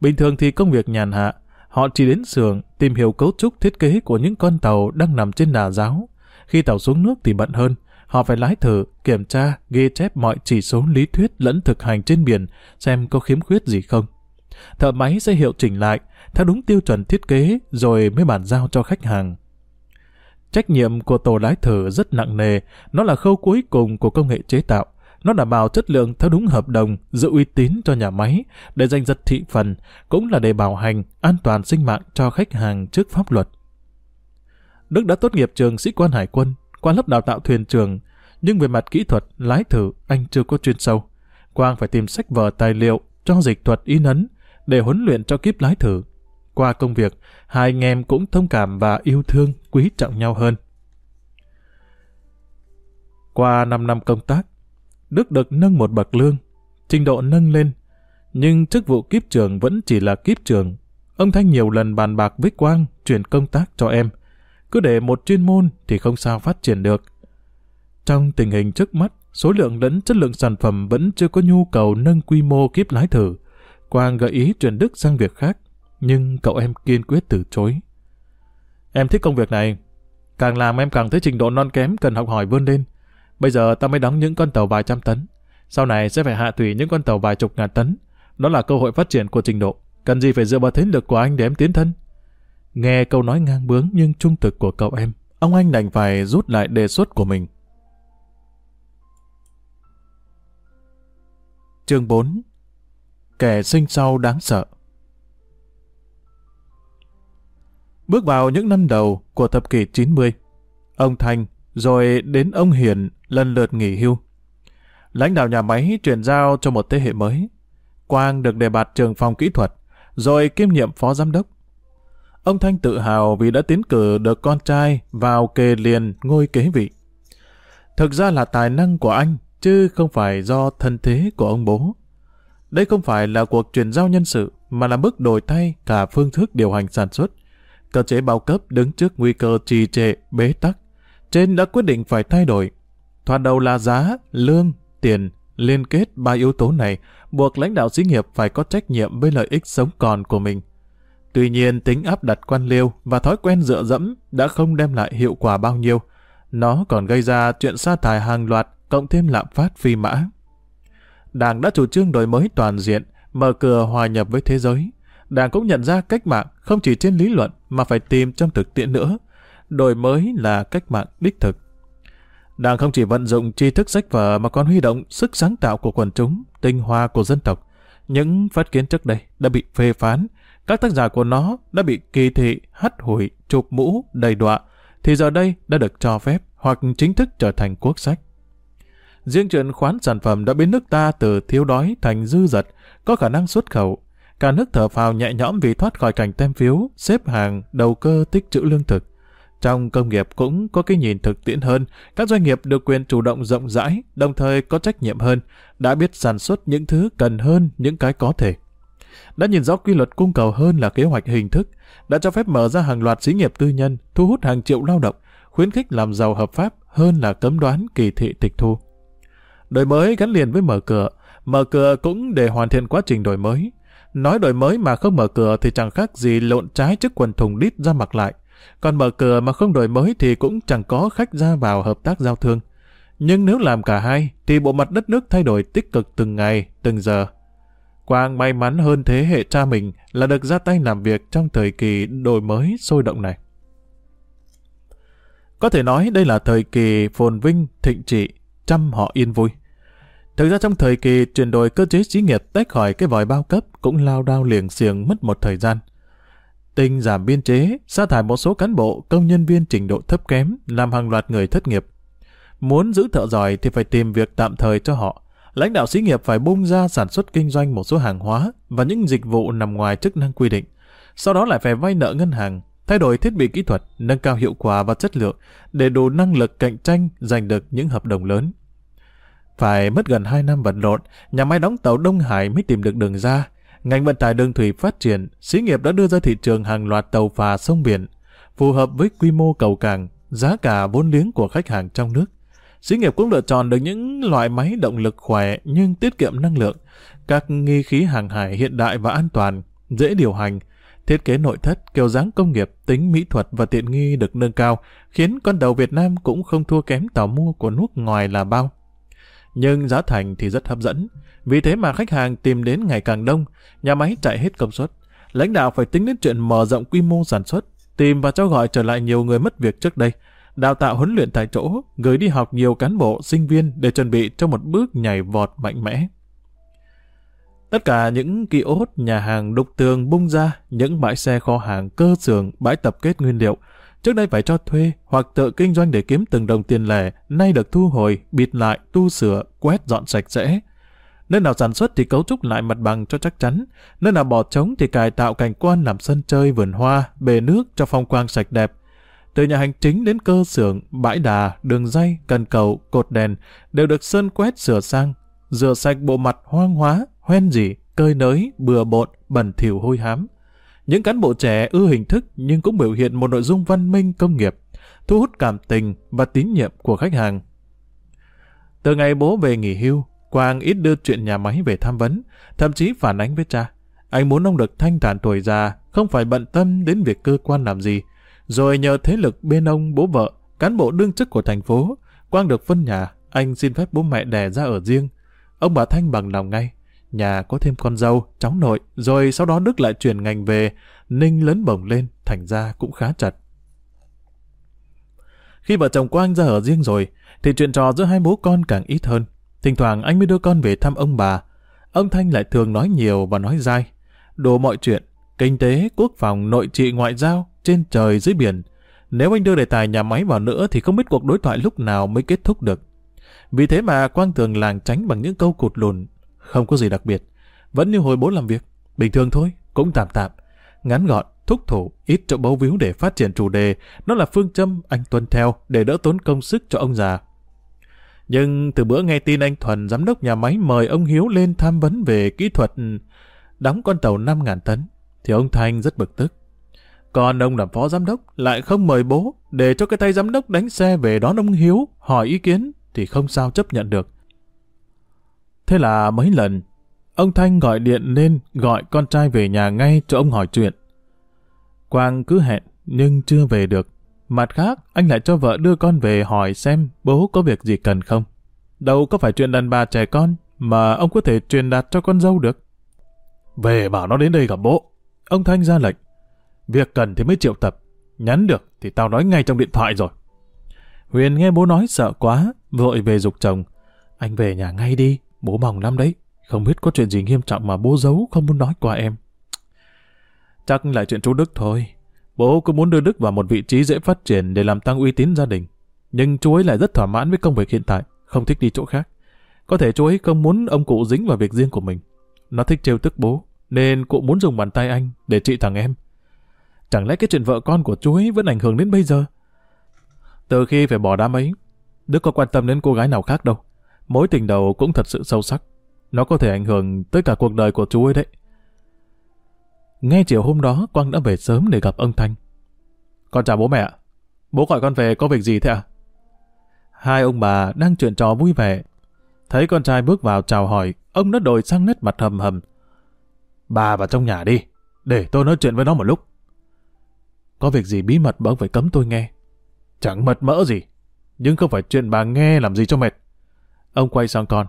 Bình thường thì công việc nhàn hạ, họ chỉ đến xưởng tìm hiểu cấu trúc thiết kế của những con tàu đang nằm trên đà giáo. Khi tàu xuống nước thì bận hơn, họ phải lái thử, kiểm tra, ghi chép mọi chỉ số lý thuyết lẫn thực hành trên biển xem có khiếm khuyết gì không. Thợ máy sẽ hiệu chỉnh lại, theo đúng tiêu chuẩn thiết kế rồi mới bàn giao cho khách hàng. Trách nhiệm của tổ lái thử rất nặng nề, nó là khâu cuối cùng của công nghệ chế tạo. Nó đảm bảo chất lượng theo đúng hợp đồng, giữ uy tín cho nhà máy, để giành giật thị phần, cũng là để bảo hành, an toàn sinh mạng cho khách hàng trước pháp luật. Đức đã tốt nghiệp trường sĩ quan hải quân, qua lớp đào tạo thuyền trường, nhưng về mặt kỹ thuật, lái thử, anh chưa có chuyên sâu. Quang phải tìm sách vở tài liệu cho dịch thuật in ấn để huấn luyện cho kiếp lái thử. Qua công việc, hai anh em cũng thông cảm và yêu thương, quý trọng nhau hơn. Qua 5 năm công tác, Đức được nâng một bậc lương, trình độ nâng lên, nhưng chức vụ kiếp trường vẫn chỉ là kiếp trường. Ông Thanh nhiều lần bàn bạc với Quang chuyển công tác cho em. Cứ để một chuyên môn thì không sao phát triển được. Trong tình hình trước mắt, số lượng lẫn chất lượng sản phẩm vẫn chưa có nhu cầu nâng quy mô kiếp lái thử. Quang gợi ý chuyển Đức sang việc khác, nhưng cậu em kiên quyết từ chối. Em thích công việc này. Càng làm em càng thấy trình độ non kém cần học hỏi vươn lên. Bây giờ ta mới đóng những con tàu vài trăm tấn. Sau này sẽ phải hạ thủy những con tàu vài chục ngàn tấn. Đó là cơ hội phát triển của trình độ. Cần gì phải dựa vào thế lực của anh để em tiến thân. Nghe câu nói ngang bướng nhưng trung thực của cậu em, ông anh đành phải rút lại đề xuất của mình. Chương 4 Kẻ sinh sau đáng sợ Bước vào những năm đầu của thập kỷ 90, ông Thanh, rồi đến ông Hiền lần lượt nghỉ hưu. Lãnh đạo nhà máy chuyển giao cho một thế hệ mới. Quang được đề bạt trường phòng kỹ thuật, rồi kiêm nhiệm phó giám đốc. Ông Thanh tự hào vì đã tiến cử được con trai vào kề liền ngôi kế vị. Thực ra là tài năng của anh, chứ không phải do thân thế của ông bố. Đây không phải là cuộc chuyển giao nhân sự, mà là bước đổi thay cả phương thức điều hành sản xuất. Cơ chế bao cấp đứng trước nguy cơ trì trệ, bế tắc. Trên đã quyết định phải thay đổi. Thoạt đầu là giá, lương, tiền, liên kết ba yếu tố này buộc lãnh đạo xí nghiệp phải có trách nhiệm với lợi ích sống còn của mình. Tuy nhiên tính áp đặt quan liêu và thói quen dựa dẫm đã không đem lại hiệu quả bao nhiêu. Nó còn gây ra chuyện sa thải hàng loạt cộng thêm lạm phát phi mã. Đảng đã chủ trương đổi mới toàn diện, mở cửa hòa nhập với thế giới. Đảng cũng nhận ra cách mạng không chỉ trên lý luận mà phải tìm trong thực tiễn nữa. Đổi mới là cách mạng đích thực. Đảng không chỉ vận dụng tri thức sách vở mà còn huy động sức sáng tạo của quần chúng, tinh hoa của dân tộc. Những phát kiến trước đây đã bị phê phán, các tác giả của nó đã bị kỳ thị, hắt hủi, chụp mũ, đầy đọa, thì giờ đây đã được cho phép hoặc chính thức trở thành quốc sách. Riêng chuyện khoán sản phẩm đã biến nước ta từ thiếu đói thành dư dật, có khả năng xuất khẩu. Cả nước thở phào nhẹ nhõm vì thoát khỏi cảnh tem phiếu, xếp hàng, đầu cơ tích trữ lương thực. Trong công nghiệp cũng có cái nhìn thực tiễn hơn, các doanh nghiệp được quyền chủ động rộng rãi, đồng thời có trách nhiệm hơn, đã biết sản xuất những thứ cần hơn những cái có thể. Đã nhìn rõ quy luật cung cầu hơn là kế hoạch hình thức, đã cho phép mở ra hàng loạt xí nghiệp tư nhân, thu hút hàng triệu lao động, khuyến khích làm giàu hợp pháp hơn là cấm đoán kỳ thị tịch thu. Đổi mới gắn liền với mở cửa, mở cửa cũng để hoàn thiện quá trình đổi mới. Nói đổi mới mà không mở cửa thì chẳng khác gì lộn trái chiếc quần thùng đít ra mặc lại. Còn mở cửa mà không đổi mới thì cũng chẳng có khách ra vào hợp tác giao thương. Nhưng nếu làm cả hai, thì bộ mặt đất nước thay đổi tích cực từng ngày, từng giờ. Quang may mắn hơn thế hệ cha mình là được ra tay làm việc trong thời kỳ đổi mới sôi động này. Có thể nói đây là thời kỳ phồn vinh, thịnh trị, trăm họ yên vui. Thực ra trong thời kỳ chuyển đổi cơ chế xí nghiệp tách khỏi cái vòi bao cấp cũng lao đao liền xiềng mất một thời gian. Tinh giảm biên chế, sa thải một số cán bộ, công nhân viên trình độ thấp kém, làm hàng loạt người thất nghiệp. Muốn giữ thợ giỏi thì phải tìm việc tạm thời cho họ. Lãnh đạo xí nghiệp phải bung ra sản xuất kinh doanh một số hàng hóa và những dịch vụ nằm ngoài chức năng quy định. Sau đó lại phải vay nợ ngân hàng, thay đổi thiết bị kỹ thuật, nâng cao hiệu quả và chất lượng để đủ năng lực cạnh tranh giành được những hợp đồng lớn. Phải mất gần 2 năm vật lộn, nhà máy đóng tàu Đông Hải mới tìm được đường ra. Ngành vận tải đường thủy phát triển, xí nghiệp đã đưa ra thị trường hàng loạt tàu phà sông biển, phù hợp với quy mô cầu cảng, giá cả vốn liếng của khách hàng trong nước. Xí nghiệp cũng lựa chọn được những loại máy động lực khỏe nhưng tiết kiệm năng lượng, các nghi khí hàng hải hiện đại và an toàn, dễ điều hành, thiết kế nội thất, kiểu dáng công nghiệp, tính mỹ thuật và tiện nghi được nâng cao, khiến con tàu Việt Nam cũng không thua kém tàu mua của nước ngoài là bao nhưng giá thành thì rất hấp dẫn. Vì thế mà khách hàng tìm đến ngày càng đông, nhà máy chạy hết công suất. Lãnh đạo phải tính đến chuyện mở rộng quy mô sản xuất, tìm và cho gọi trở lại nhiều người mất việc trước đây, đào tạo huấn luyện tại chỗ, gửi đi học nhiều cán bộ, sinh viên để chuẩn bị cho một bước nhảy vọt mạnh mẽ. Tất cả những kỳ ốt, nhà hàng đục tường bung ra, những bãi xe kho hàng, cơ xưởng, bãi tập kết nguyên liệu, Trước đây phải cho thuê hoặc tự kinh doanh để kiếm từng đồng tiền lẻ, nay được thu hồi, bịt lại, tu sửa, quét dọn sạch sẽ. Nơi nào sản xuất thì cấu trúc lại mặt bằng cho chắc chắn, nơi nào bỏ trống thì cải tạo cảnh quan làm sân chơi vườn hoa, bề nước cho phong quang sạch đẹp từ nhà hành chính đến cơ xưởng, bãi đà, đường dây, cần cầu, cột đèn đều được sơn quét sửa sang, rửa sạch bộ mặt hoang hóa, hoen dỉ, cơi nới, bừa bộn, bẩn thỉu hôi hám. Những cán bộ trẻ ưa hình thức nhưng cũng biểu hiện một nội dung văn minh công nghiệp, thu hút cảm tình và tín nhiệm của khách hàng. Từ ngày bố về nghỉ hưu, Quang ít đưa chuyện nhà máy về tham vấn, thậm chí phản ánh với cha. Anh muốn ông được thanh thản tuổi già, không phải bận tâm đến việc cơ quan làm gì. Rồi nhờ thế lực bên ông bố vợ, cán bộ đương chức của thành phố, Quang được phân nhà, anh xin phép bố mẹ đẻ ra ở riêng. Ông bà Thanh bằng lòng ngay. Nhà có thêm con dâu, cháu nội, rồi sau đó Đức lại chuyển ngành về, Ninh lớn bổng lên, thành ra cũng khá chặt. Khi vợ chồng Quang ra ở riêng rồi, thì chuyện trò giữa hai bố con càng ít hơn. Thỉnh thoảng anh mới đưa con về thăm ông bà. Ông Thanh lại thường nói nhiều và nói dai. Đồ mọi chuyện, kinh tế, quốc phòng, nội trị, ngoại giao, trên trời dưới biển. Nếu anh đưa đề tài nhà máy vào nữa thì không biết cuộc đối thoại lúc nào mới kết thúc được. Vì thế mà Quang thường làng tránh bằng những câu cụt lùn. Không có gì đặc biệt. Vẫn như hồi bố làm việc. Bình thường thôi, cũng tạm tạm. Ngắn gọn, thúc thủ, ít chỗ bấu víu để phát triển chủ đề. Nó là phương châm anh tuân theo để đỡ tốn công sức cho ông già. Nhưng từ bữa nghe tin anh Thuần, giám đốc nhà máy mời ông Hiếu lên tham vấn về kỹ thuật đóng con tàu 5.000 tấn, thì ông Thanh rất bực tức. Còn ông làm phó giám đốc lại không mời bố để cho cái tay giám đốc đánh xe về đón ông Hiếu hỏi ý kiến thì không sao chấp nhận được. Thế là mấy lần, ông Thanh gọi điện lên gọi con trai về nhà ngay cho ông hỏi chuyện. Quang cứ hẹn nhưng chưa về được. Mặt khác, anh lại cho vợ đưa con về hỏi xem bố có việc gì cần không. Đâu có phải chuyện đàn bà trẻ con mà ông có thể truyền đạt cho con dâu được. Về bảo nó đến đây gặp bố. Ông Thanh ra lệnh. Việc cần thì mới triệu tập. Nhắn được thì tao nói ngay trong điện thoại rồi. Huyền nghe bố nói sợ quá, vội về dục chồng. Anh về nhà ngay đi, bố mong lắm đấy. Không biết có chuyện gì nghiêm trọng mà bố giấu không muốn nói qua em. Chắc lại chuyện chú Đức thôi. Bố cứ muốn đưa Đức vào một vị trí dễ phát triển để làm tăng uy tín gia đình. Nhưng chú ấy lại rất thỏa mãn với công việc hiện tại, không thích đi chỗ khác. Có thể chú ấy không muốn ông cụ dính vào việc riêng của mình. Nó thích trêu tức bố, nên cụ muốn dùng bàn tay anh để trị thằng em. Chẳng lẽ cái chuyện vợ con của chú ấy vẫn ảnh hưởng đến bây giờ? Từ khi phải bỏ đám ấy, Đức có quan tâm đến cô gái nào khác đâu. Mối tình đầu cũng thật sự sâu sắc. Nó có thể ảnh hưởng tới cả cuộc đời của chú ấy đấy. Nghe chiều hôm đó, Quang đã về sớm để gặp ông Thanh. Con chào bố mẹ. Bố gọi con về có việc gì thế ạ? Hai ông bà đang chuyện trò vui vẻ. Thấy con trai bước vào chào hỏi, ông đã đổi sang nét mặt hầm hầm. Bà vào trong nhà đi, để tôi nói chuyện với nó một lúc. Có việc gì bí mật mà ông phải cấm tôi nghe? Chẳng mật mỡ gì, nhưng không phải chuyện bà nghe làm gì cho mệt. Ông quay sang con.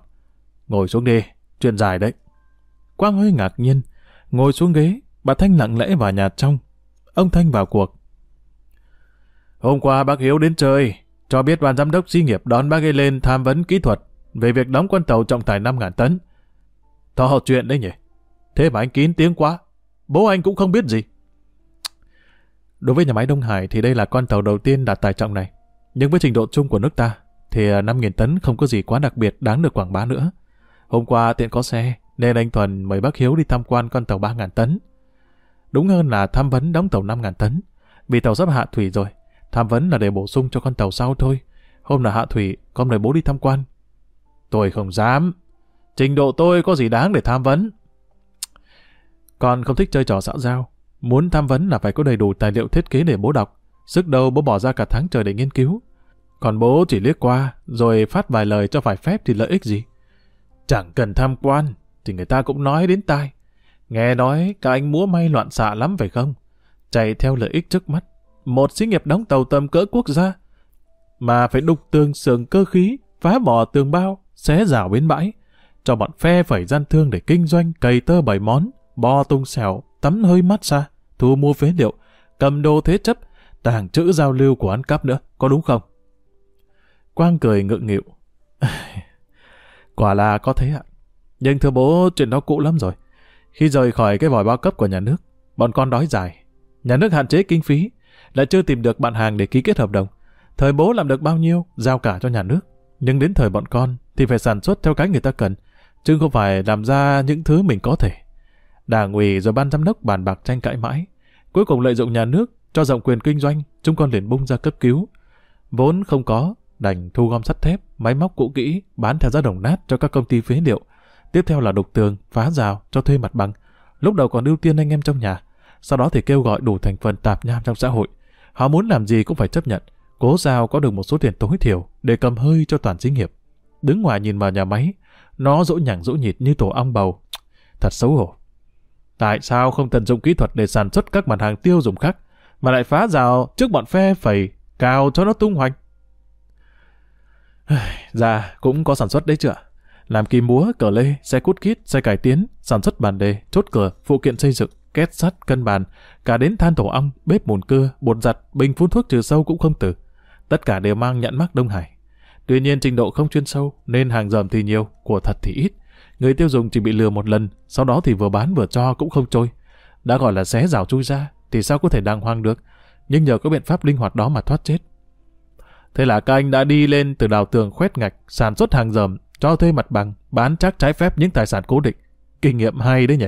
Ngồi xuống đi, chuyện dài đấy. Quang hơi ngạc nhiên, ngồi xuống ghế, bà Thanh lặng lẽ vào nhà trong. Ông Thanh vào cuộc. Hôm qua bác Hiếu đến chơi, cho biết ban giám đốc xí nghiệp đón bác ấy lên tham vấn kỹ thuật về việc đóng con tàu trọng tải 5.000 tấn. To chuyện đấy nhỉ? Thế mà anh kín tiếng quá. Bố anh cũng không biết gì. Đối với nhà máy Đông Hải thì đây là con tàu đầu tiên đạt tải trọng này. Nhưng với trình độ chung của nước ta thì à, 5.000 tấn không có gì quá đặc biệt đáng được quảng bá nữa. Hôm qua tiện có xe nên anh Thuần mời bác Hiếu đi tham quan con tàu 3.000 tấn. Đúng hơn là tham vấn đóng tàu 5.000 tấn. Vì tàu sắp hạ thủy rồi. Tham vấn là để bổ sung cho con tàu sau thôi. Hôm là hạ thủy, con mời bố đi tham quan. Tôi không dám. Trình độ tôi có gì đáng để tham vấn. Con không thích chơi trò xã giao. Muốn tham vấn là phải có đầy đủ tài liệu thiết kế để bố đọc. Sức đâu bố bỏ ra cả tháng trời để nghiên cứu. Còn bố chỉ liếc qua, rồi phát vài lời cho phải phép thì lợi ích gì. Chẳng cần tham quan, thì người ta cũng nói đến tai. Nghe nói các anh múa may loạn xạ lắm phải không? Chạy theo lợi ích trước mắt. Một xí nghiệp đóng tàu tầm cỡ quốc gia. Mà phải đục tường sườn cơ khí, phá bỏ tường bao, xé rào bến bãi. Cho bọn phe phẩy gian thương để kinh doanh cầy tơ bảy món, bo tung xẻo, tắm hơi mát xa, thu mua phế liệu, cầm đồ thế chấp, tàng trữ giao lưu của ăn cắp nữa, có đúng không? Quang cười ngượng nghịu. [LAUGHS] Quả là có thế ạ. Nhưng thưa bố, chuyện đó cũ lắm rồi. Khi rời khỏi cái vòi bao cấp của nhà nước, bọn con đói dài. Nhà nước hạn chế kinh phí, lại chưa tìm được bạn hàng để ký kết hợp đồng. Thời bố làm được bao nhiêu, giao cả cho nhà nước. Nhưng đến thời bọn con thì phải sản xuất theo cái người ta cần, chứ không phải làm ra những thứ mình có thể. Đảng ủy rồi ban giám đốc bàn bạc tranh cãi mãi. Cuối cùng lợi dụng nhà nước cho rộng quyền kinh doanh, chúng con liền bung ra cấp cứu. Vốn không có, đành thu gom sắt thép, máy móc cũ kỹ, bán theo giá đồng nát cho các công ty phế liệu. Tiếp theo là đục tường, phá rào, cho thuê mặt bằng. Lúc đầu còn ưu tiên anh em trong nhà, sau đó thì kêu gọi đủ thành phần tạp nham trong xã hội. Họ muốn làm gì cũng phải chấp nhận, cố sao có được một số tiền tối thiểu để cầm hơi cho toàn xí nghiệp. Đứng ngoài nhìn vào nhà máy, nó dỗ nhẳng dỗ nhịt như tổ ong bầu. Thật xấu hổ. Tại sao không tận dụng kỹ thuật để sản xuất các mặt hàng tiêu dùng khác, mà lại phá rào trước bọn phe phẩy, cao cho nó tung hoành? Dạ, cũng có sản xuất đấy chưa? Làm kim búa, cờ lê, xe cút kít, xe cải tiến, sản xuất bàn đề, chốt cửa, phụ kiện xây dựng, két sắt, cân bàn, cả đến than tổ ong, bếp mùn cưa, bột giặt, bình phun thuốc trừ sâu cũng không từ. Tất cả đều mang nhãn mắc Đông Hải. Tuy nhiên trình độ không chuyên sâu nên hàng dầm thì nhiều, của thật thì ít. Người tiêu dùng chỉ bị lừa một lần, sau đó thì vừa bán vừa cho cũng không trôi. Đã gọi là xé rào chui ra, thì sao có thể đàng hoàng được. Nhưng nhờ có biện pháp linh hoạt đó mà thoát chết. Thế là các anh đã đi lên từ đào tường khoét ngạch, sản xuất hàng dầm, cho thuê mặt bằng, bán chắc trái phép những tài sản cố định. Kinh nghiệm hay đấy nhỉ?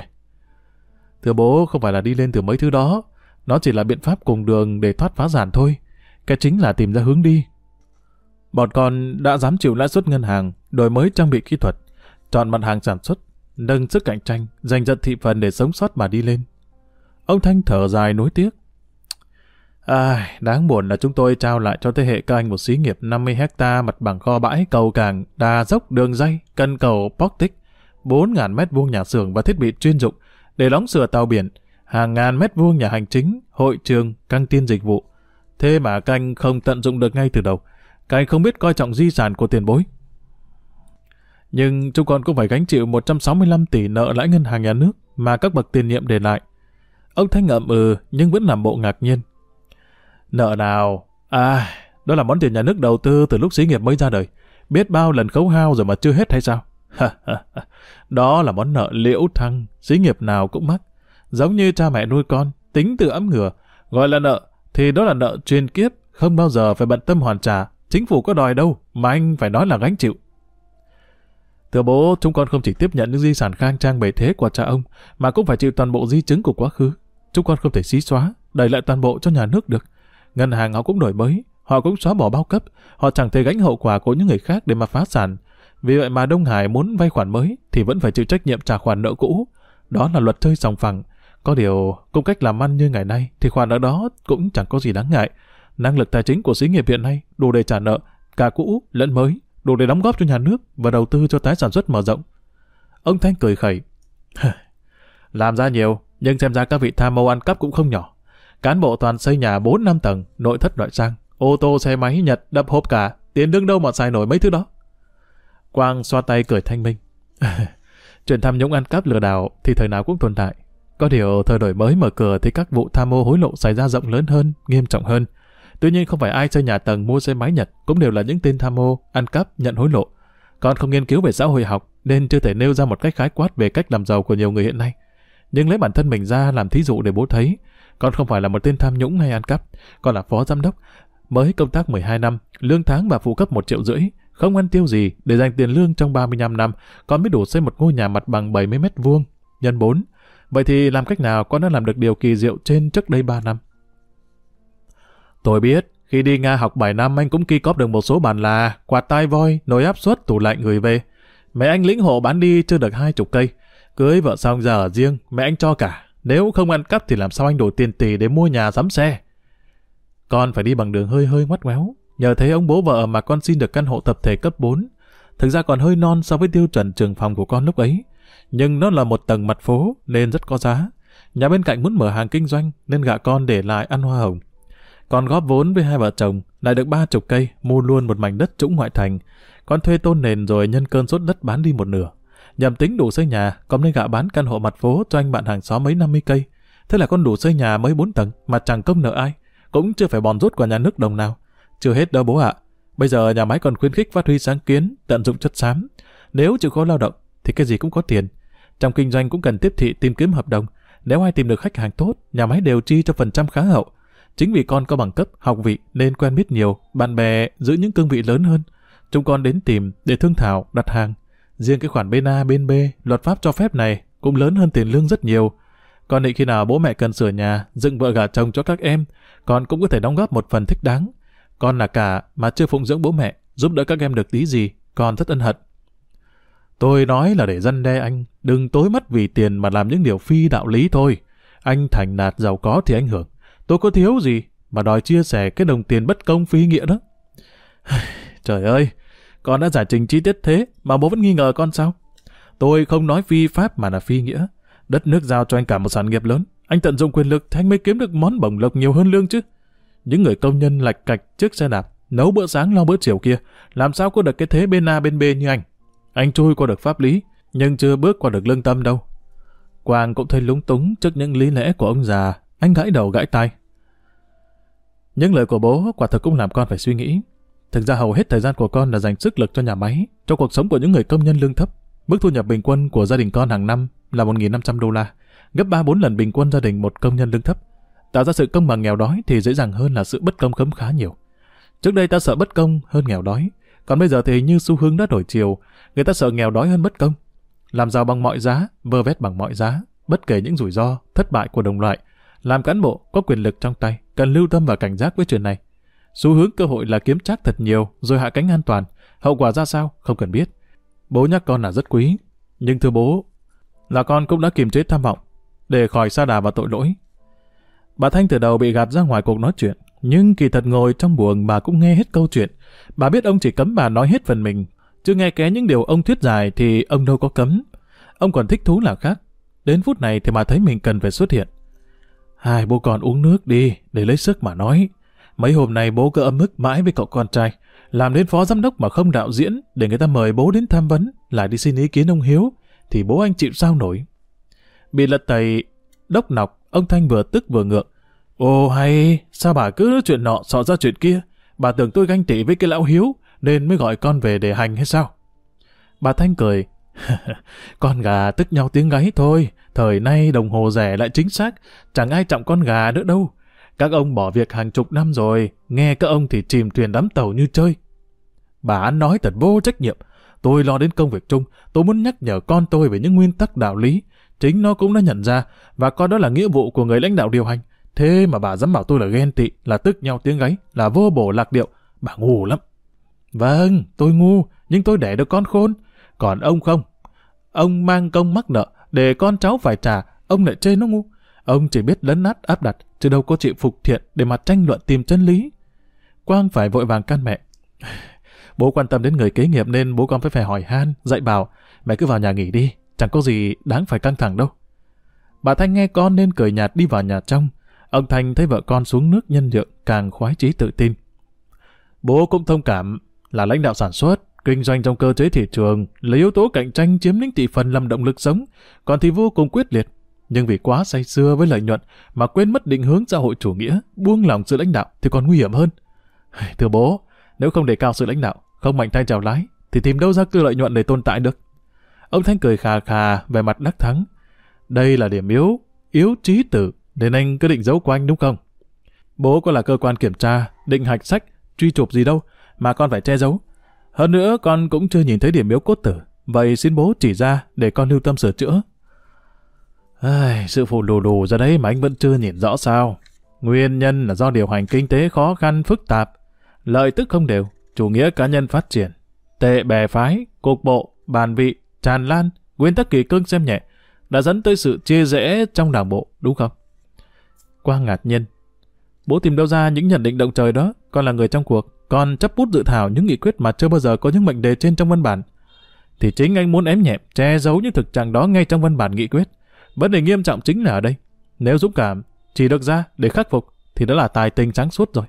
Thưa bố, không phải là đi lên từ mấy thứ đó. Nó chỉ là biện pháp cùng đường để thoát phá giản thôi. Cái chính là tìm ra hướng đi. Bọn con đã dám chịu lãi suất ngân hàng, đổi mới trang bị kỹ thuật, chọn mặt hàng sản xuất, nâng sức cạnh tranh, giành giật thị phần để sống sót mà đi lên. Ông Thanh thở dài nối tiếc. À, đáng buồn là chúng tôi trao lại cho thế hệ các anh một xí nghiệp 50 hecta mặt bằng kho bãi, cầu cảng, đà dốc, đường dây, cân cầu, portic 4.000 mét vuông nhà xưởng và thiết bị chuyên dụng để đóng sửa tàu biển, hàng ngàn mét vuông nhà hành chính, hội trường, căng tin dịch vụ. Thế mà canh không tận dụng được ngay từ đầu. Canh không biết coi trọng di sản của tiền bối. Nhưng chúng con cũng phải gánh chịu 165 tỷ nợ lãi ngân hàng nhà nước mà các bậc tiền nhiệm để lại. Ông Thanh ngậm ừ nhưng vẫn làm bộ ngạc nhiên. Nợ nào? À, đó là món tiền nhà nước đầu tư từ lúc xí nghiệp mới ra đời. Biết bao lần khấu hao rồi mà chưa hết hay sao? [LAUGHS] đó là món nợ liễu thăng, xí nghiệp nào cũng mắc. Giống như cha mẹ nuôi con, tính từ ấm ngừa. Gọi là nợ, thì đó là nợ truyền kiếp, không bao giờ phải bận tâm hoàn trả. Chính phủ có đòi đâu, mà anh phải nói là gánh chịu. Thưa bố, chúng con không chỉ tiếp nhận những di sản khang trang bề thế của cha ông, mà cũng phải chịu toàn bộ di chứng của quá khứ. Chúng con không thể xí xóa, đẩy lại toàn bộ cho nhà nước được. Ngân hàng họ cũng đổi mới, họ cũng xóa bỏ bao cấp, họ chẳng thể gánh hậu quả của những người khác để mà phá sản. Vì vậy mà Đông Hải muốn vay khoản mới thì vẫn phải chịu trách nhiệm trả khoản nợ cũ. Đó là luật chơi sòng phẳng. Có điều, công cách làm ăn như ngày nay thì khoản nợ đó cũng chẳng có gì đáng ngại. Năng lực tài chính của xí nghiệp hiện nay đủ để trả nợ, cả cũ lẫn mới, đủ để đóng góp cho nhà nước và đầu tư cho tái sản xuất mở rộng. Ông Thanh cười khẩy. [LAUGHS] làm ra nhiều, nhưng xem ra các vị tham mâu ăn cắp cũng không nhỏ. Cán bộ toàn xây nhà 4 năm tầng, nội thất loại sang, ô tô xe máy Nhật đập hộp cả, tiền đương đâu mà xài nổi mấy thứ đó. Quang xoa tay cười thanh minh. [LAUGHS] Chuyện tham nhũng ăn cắp lừa đảo thì thời nào cũng tồn tại. Có điều thời đổi mới mở cửa thì các vụ tham mô hối lộ xảy ra rộng lớn hơn, nghiêm trọng hơn. Tuy nhiên không phải ai xây nhà tầng mua xe máy Nhật cũng đều là những tên tham mô, ăn cắp, nhận hối lộ. Còn không nghiên cứu về xã hội học nên chưa thể nêu ra một cách khái quát về cách làm giàu của nhiều người hiện nay. Nhưng lấy bản thân mình ra làm thí dụ để bố thấy, con không phải là một tên tham nhũng hay ăn cắp, con là phó giám đốc. Mới công tác 12 năm, lương tháng và phụ cấp 1 triệu rưỡi, không ăn tiêu gì để dành tiền lương trong 35 năm, con mới đủ xây một ngôi nhà mặt bằng 70 mét vuông nhân 4. Vậy thì làm cách nào con đã làm được điều kỳ diệu trên trước đây 3 năm? Tôi biết, khi đi Nga học 7 năm anh cũng kỳ cóp được một số bàn là quạt tai voi, nồi áp suất, tủ lạnh gửi về. Mẹ anh lĩnh hộ bán đi chưa được hai chục cây. Cưới vợ xong giờ ở riêng, mẹ anh cho cả. Nếu không ăn cắp thì làm sao anh đủ tiền tỷ để mua nhà sắm xe? Con phải đi bằng đường hơi hơi ngoắt ngoéo. Nhờ thấy ông bố vợ mà con xin được căn hộ tập thể cấp 4. Thực ra còn hơi non so với tiêu chuẩn trường phòng của con lúc ấy. Nhưng nó là một tầng mặt phố nên rất có giá. Nhà bên cạnh muốn mở hàng kinh doanh nên gạ con để lại ăn hoa hồng. Con góp vốn với hai vợ chồng lại được ba chục cây mua luôn một mảnh đất trũng ngoại thành. Con thuê tôn nền rồi nhân cơn sốt đất bán đi một nửa. Nhằm tính đủ xây nhà, con nên gạ bán căn hộ mặt phố cho anh bạn hàng xóm mấy năm mươi cây. Thế là con đủ xây nhà mới bốn tầng mà chẳng công nợ ai. Cũng chưa phải bòn rút của nhà nước đồng nào. Chưa hết đâu bố ạ. Bây giờ nhà máy còn khuyến khích phát huy sáng kiến, tận dụng chất xám. Nếu chịu khó lao động, thì cái gì cũng có tiền. Trong kinh doanh cũng cần tiếp thị tìm kiếm hợp đồng. Nếu ai tìm được khách hàng tốt, nhà máy đều chi cho phần trăm khá hậu. Chính vì con có bằng cấp, học vị nên quen biết nhiều, bạn bè giữ những cương vị lớn hơn. Chúng con đến tìm để thương thảo, đặt hàng. Riêng cái khoản bên A, bên B, luật pháp cho phép này cũng lớn hơn tiền lương rất nhiều. Con định khi nào bố mẹ cần sửa nhà, dựng vợ gả chồng cho các em, con cũng có thể đóng góp một phần thích đáng. Con là cả mà chưa phụng dưỡng bố mẹ, giúp đỡ các em được tí gì, con rất ân hận. Tôi nói là để dân đe anh, đừng tối mất vì tiền mà làm những điều phi đạo lý thôi. Anh thành nạt giàu có thì anh hưởng. Tôi có thiếu gì mà đòi chia sẻ cái đồng tiền bất công phi nghĩa đó. [SIGHS] Trời ơi, con đã giải trình chi tiết thế mà bố vẫn nghi ngờ con sao? Tôi không nói phi pháp mà là phi nghĩa. Đất nước giao cho anh cả một sản nghiệp lớn. Anh tận dụng quyền lực thì anh mới kiếm được món bổng lộc nhiều hơn lương chứ. Những người công nhân lạch cạch trước xe đạp, nấu bữa sáng lo bữa chiều kia, làm sao có được cái thế bên A bên B như anh. Anh trôi qua được pháp lý, nhưng chưa bước qua được lương tâm đâu. Quang cũng thấy lúng túng trước những lý lẽ của ông già, anh gãi đầu gãi tay Những lời của bố quả thực cũng làm con phải suy nghĩ. Thực ra hầu hết thời gian của con là dành sức lực cho nhà máy, cho cuộc sống của những người công nhân lương thấp. Mức thu nhập bình quân của gia đình con hàng năm là 1.500 đô la, gấp 3-4 lần bình quân gia đình một công nhân lương thấp. Tạo ra sự công bằng nghèo đói thì dễ dàng hơn là sự bất công khấm khá nhiều. Trước đây ta sợ bất công hơn nghèo đói, còn bây giờ thì như xu hướng đã đổi chiều, người ta sợ nghèo đói hơn bất công. Làm giàu bằng mọi giá, vơ vét bằng mọi giá, bất kể những rủi ro, thất bại của đồng loại. Làm cán bộ có quyền lực trong tay, cần lưu tâm và cảnh giác với chuyện này. Xu hướng cơ hội là kiếm chắc thật nhiều rồi hạ cánh an toàn. Hậu quả ra sao không cần biết. Bố nhắc con là rất quý, nhưng thưa bố, là con cũng đã kiềm chế tham vọng để khỏi xa đà vào tội lỗi. Bà Thanh từ đầu bị gạt ra ngoài cuộc nói chuyện, nhưng kỳ thật ngồi trong buồng bà cũng nghe hết câu chuyện. Bà biết ông chỉ cấm bà nói hết phần mình, chứ nghe ké những điều ông thuyết dài thì ông đâu có cấm. Ông còn thích thú là khác. Đến phút này thì bà thấy mình cần phải xuất hiện. Hai bố con uống nước đi, để lấy sức mà nói. Mấy hôm nay bố cứ âm ức mãi với cậu con trai. Làm đến phó giám đốc mà không đạo diễn, để người ta mời bố đến tham vấn, lại đi xin ý kiến ông Hiếu, thì bố anh chịu sao nổi. Bị lật tẩy, đốc nọc, ông Thanh vừa tức vừa ngượng. Ồ hay, sao bà cứ chuyện nọ sọ ra chuyện kia? Bà tưởng tôi ganh tị với cái lão Hiếu, nên mới gọi con về để hành hay sao? Bà Thanh cười. [LAUGHS] con gà tức nhau tiếng gáy thôi, thời nay đồng hồ rẻ lại chính xác, chẳng ai trọng con gà nữa đâu. Các ông bỏ việc hàng chục năm rồi, nghe các ông thì chìm thuyền đắm tàu như chơi. Bà nói thật vô trách nhiệm, tôi lo đến công việc chung, tôi muốn nhắc nhở con tôi về những nguyên tắc đạo lý. Chính nó cũng đã nhận ra, và coi đó là nghĩa vụ của người lãnh đạo điều hành. Thế mà bà dám bảo tôi là ghen tị, là tức nhau tiếng gáy, là vô bổ lạc điệu. Bà ngu lắm. Vâng, tôi ngu, nhưng tôi đẻ được con khôn. Còn ông không. Ông mang công mắc nợ, để con cháu phải trả, ông lại chê nó ngu. Ông chỉ biết lấn nát áp đặt, chứ đâu có chịu phục thiện để mà tranh luận tìm chân lý. Quang phải vội vàng can mẹ. [SIGHS] Bố quan tâm đến người kế nghiệp nên bố con phải phải hỏi han, dạy bảo. Mẹ cứ vào nhà nghỉ đi, chẳng có gì đáng phải căng thẳng đâu. Bà Thanh nghe con nên cười nhạt đi vào nhà trong. Ông Thanh thấy vợ con xuống nước nhân nhượng càng khoái chí tự tin. Bố cũng thông cảm là lãnh đạo sản xuất, kinh doanh trong cơ chế thị trường, lấy yếu tố cạnh tranh chiếm lĩnh thị phần làm động lực sống, còn thì vô cùng quyết liệt. Nhưng vì quá say xưa với lợi nhuận mà quên mất định hướng xã hội chủ nghĩa, buông lỏng sự lãnh đạo thì còn nguy hiểm hơn. Thưa bố, nếu không đề cao sự lãnh đạo, không mạnh tay chào lái, thì tìm đâu ra cơ lợi nhuận để tồn tại được. Ông Thanh cười khà khà về mặt đắc thắng. Đây là điểm yếu, yếu trí tử, nên anh cứ định giấu của anh đúng không? Bố có là cơ quan kiểm tra, định hạch sách, truy chụp gì đâu, mà con phải che giấu. Hơn nữa, con cũng chưa nhìn thấy điểm yếu cốt tử, vậy xin bố chỉ ra để con lưu tâm sửa chữa. Ai, sự phù lù lù ra đấy mà anh vẫn chưa nhìn rõ sao. Nguyên nhân là do điều hành kinh tế khó khăn phức tạp, lợi tức không đều, chủ nghĩa cá nhân phát triển, tệ bè phái, cục bộ, bàn vị, tràn lan, nguyên tắc kỳ cương xem nhẹ, đã dẫn tới sự chia rẽ trong đảng bộ, đúng không? Quang ngạc nhiên. Bố tìm đâu ra những nhận định động trời đó, con là người trong cuộc, còn chấp bút dự thảo những nghị quyết mà chưa bao giờ có những mệnh đề trên trong văn bản. Thì chính anh muốn ém nhẹm, che giấu những thực trạng đó ngay trong văn bản nghị quyết. Vấn đề nghiêm trọng chính là ở đây. Nếu dũng cảm, chỉ được ra để khắc phục, thì đó là tài tình trắng suốt rồi.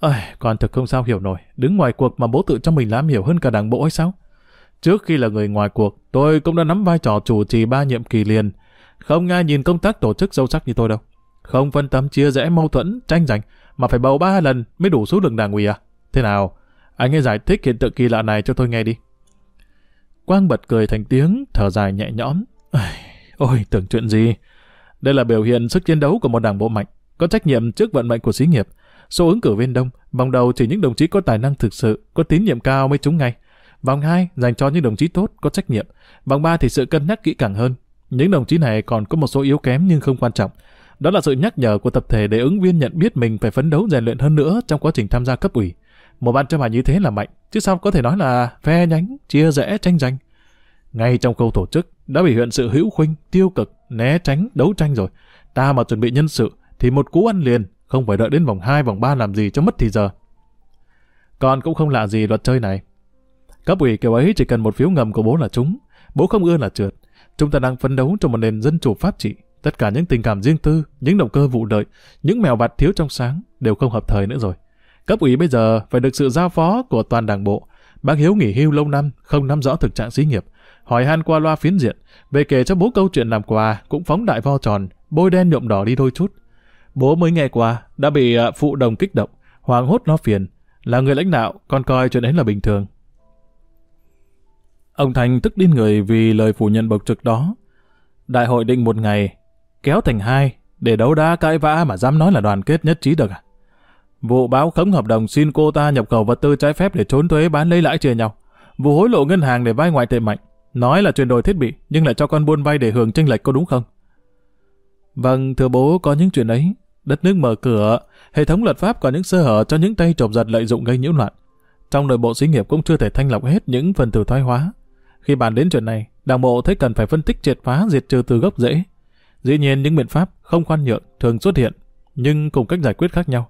Ơi, còn thực không sao hiểu nổi, đứng ngoài cuộc mà bố tự cho mình làm hiểu hơn cả đảng bộ hay sao? Trước khi là người ngoài cuộc, tôi cũng đã nắm vai trò chủ trì ba nhiệm kỳ liền. Không ai nhìn công tác tổ chức sâu sắc như tôi đâu. Không phân tâm chia rẽ mâu thuẫn, tranh giành, mà phải bầu ba lần mới đủ số lượng đảng ủy à? Thế nào? Anh hãy giải thích hiện tượng kỳ lạ này cho tôi nghe đi. Quang bật cười thành tiếng, thở dài nhẹ nhõm. Ôi, tưởng chuyện gì? Đây là biểu hiện sức chiến đấu của một đảng bộ mạnh, có trách nhiệm trước vận mệnh của xí nghiệp. Số ứng cử viên đông, vòng đầu chỉ những đồng chí có tài năng thực sự, có tín nhiệm cao mới trúng ngay. Vòng 2 dành cho những đồng chí tốt, có trách nhiệm. Vòng 3 thì sự cân nhắc kỹ càng hơn. Những đồng chí này còn có một số yếu kém nhưng không quan trọng. Đó là sự nhắc nhở của tập thể để ứng viên nhận biết mình phải phấn đấu rèn luyện hơn nữa trong quá trình tham gia cấp ủy. Một bạn cho mà như thế là mạnh, chứ sao có thể nói là phe nhánh, chia rẽ tranh giành. Ngay trong khâu tổ chức, đã bị hiện sự hữu khuynh, tiêu cực, né tránh, đấu tranh rồi. Ta mà chuẩn bị nhân sự, thì một cú ăn liền, không phải đợi đến vòng 2, vòng 3 làm gì cho mất thì giờ. Còn cũng không lạ gì luật chơi này. Cấp ủy kiểu ấy chỉ cần một phiếu ngầm của bố là chúng. Bố không ưa là trượt. Chúng ta đang phấn đấu cho một nền dân chủ pháp trị. Tất cả những tình cảm riêng tư, những động cơ vụ lợi, những mèo vặt thiếu trong sáng đều không hợp thời nữa rồi. Cấp ủy bây giờ phải được sự giao phó của toàn đảng bộ. Bác Hiếu nghỉ hưu lâu năm, không nắm rõ thực trạng xí nghiệp. Hỏi han qua loa phiến diện, về kể cho bố câu chuyện làm quà, cũng phóng đại vo tròn, bôi đen nhuộm đỏ đi đôi chút. Bố mới nghe qua, đã bị à, phụ đồng kích động, hoàng hốt lo phiền. Là người lãnh đạo, con coi chuyện ấy là bình thường. Ông Thành tức điên người vì lời phủ nhận bộc trực đó. Đại hội định một ngày, kéo thành hai, để đấu đá cãi vã mà dám nói là đoàn kết nhất trí được à? Vụ báo khống hợp đồng xin cô ta nhập khẩu vật tư trái phép để trốn thuế bán lấy lãi chia nhau. Vụ hối lộ ngân hàng để vay ngoại tệ mạnh. Nói là chuyển đổi thiết bị, nhưng lại cho con buôn vay để hưởng tranh lệch có đúng không? Vâng, thưa bố, có những chuyện ấy. Đất nước mở cửa, hệ thống luật pháp có những sơ hở cho những tay trộm giật lợi dụng gây nhiễu loạn. Trong nội bộ xí nghiệp cũng chưa thể thanh lọc hết những phần tử thoái hóa. Khi bàn đến chuyện này, đảng bộ thấy cần phải phân tích triệt phá diệt trừ từ gốc rễ. Dĩ nhiên những biện pháp không khoan nhượng thường xuất hiện, nhưng cùng cách giải quyết khác nhau.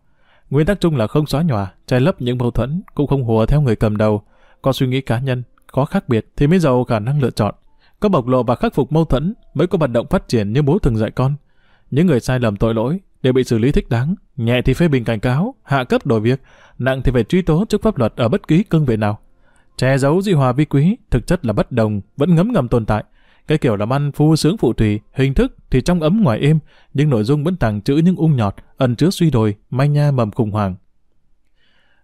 Nguyên tắc chung là không xóa nhòa, che lấp những mâu thuẫn, cũng không hùa theo người cầm đầu. Có suy nghĩ cá nhân, có khác biệt thì mới giàu khả năng lựa chọn. Có bộc lộ và khắc phục mâu thuẫn mới có vận động phát triển như bố thường dạy con. Những người sai lầm tội lỗi đều bị xử lý thích đáng, nhẹ thì phê bình cảnh cáo, hạ cấp đổi việc, nặng thì phải truy tố trước pháp luật ở bất kỳ cương vị nào. Che giấu di hòa vi quý, thực chất là bất đồng, vẫn ngấm ngầm tồn tại. Cái kiểu làm ăn phu sướng phụ thủy, hình thức thì trong ấm ngoài êm, nhưng nội dung vẫn tàng trữ những ung nhọt, ẩn chứa suy đồi, manh nha mầm khủng hoảng.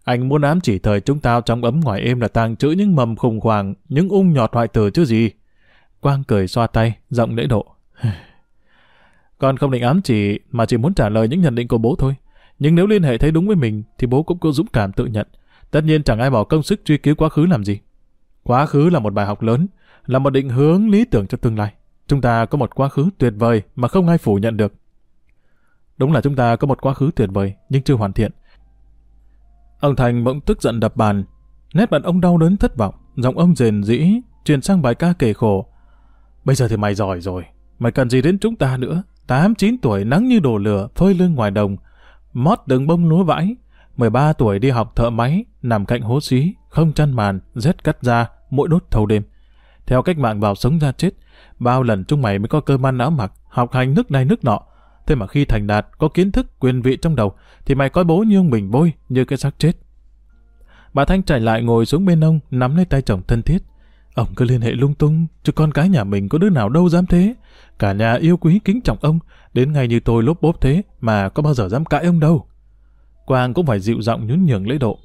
Anh muốn ám chỉ thời chúng tao trong ấm ngoài êm là tàng trữ những mầm khủng hoảng, những ung nhọt hoại tử chứ gì. Quang cười xoa tay, giọng lễ độ. [LAUGHS] Con không định ám chỉ, mà chỉ muốn trả lời những nhận định của bố thôi. Nhưng nếu liên hệ thấy đúng với mình, thì bố cũng có dũng cảm tự nhận. Tất nhiên chẳng ai bỏ công sức truy cứu quá khứ làm gì. Quá khứ là một bài học lớn, là một định hướng lý tưởng cho tương lai. Chúng ta có một quá khứ tuyệt vời mà không ai phủ nhận được. Đúng là chúng ta có một quá khứ tuyệt vời, nhưng chưa hoàn thiện. Ông Thành bỗng tức giận đập bàn. Nét mặt ông đau đớn thất vọng, giọng ông rền rĩ, chuyển sang bài ca kể khổ. Bây giờ thì mày giỏi rồi, mày cần gì đến chúng ta nữa? Tám chín tuổi nắng như đổ lửa, phơi lưng ngoài đồng. Mót đường bông lúa vãi. 13 tuổi đi học thợ máy, nằm cạnh hố xí, không chăn màn, rét cắt da, mỗi đốt thâu đêm. Theo cách mạng vào sống ra chết, bao lần chúng mày mới có cơ man áo mặc, học hành nước này nước nọ. Thế mà khi thành đạt, có kiến thức, quyền vị trong đầu, thì mày coi bố như ông mình bôi, như cái xác chết. Bà Thanh chạy lại ngồi xuống bên ông, nắm lấy tay chồng thân thiết. Ông cứ liên hệ lung tung, chứ con cái nhà mình có đứa nào đâu dám thế. Cả nhà yêu quý kính trọng ông, đến ngày như tôi lốp bốp thế, mà có bao giờ dám cãi ông đâu. Quang cũng phải dịu giọng nhún nhường lễ độ.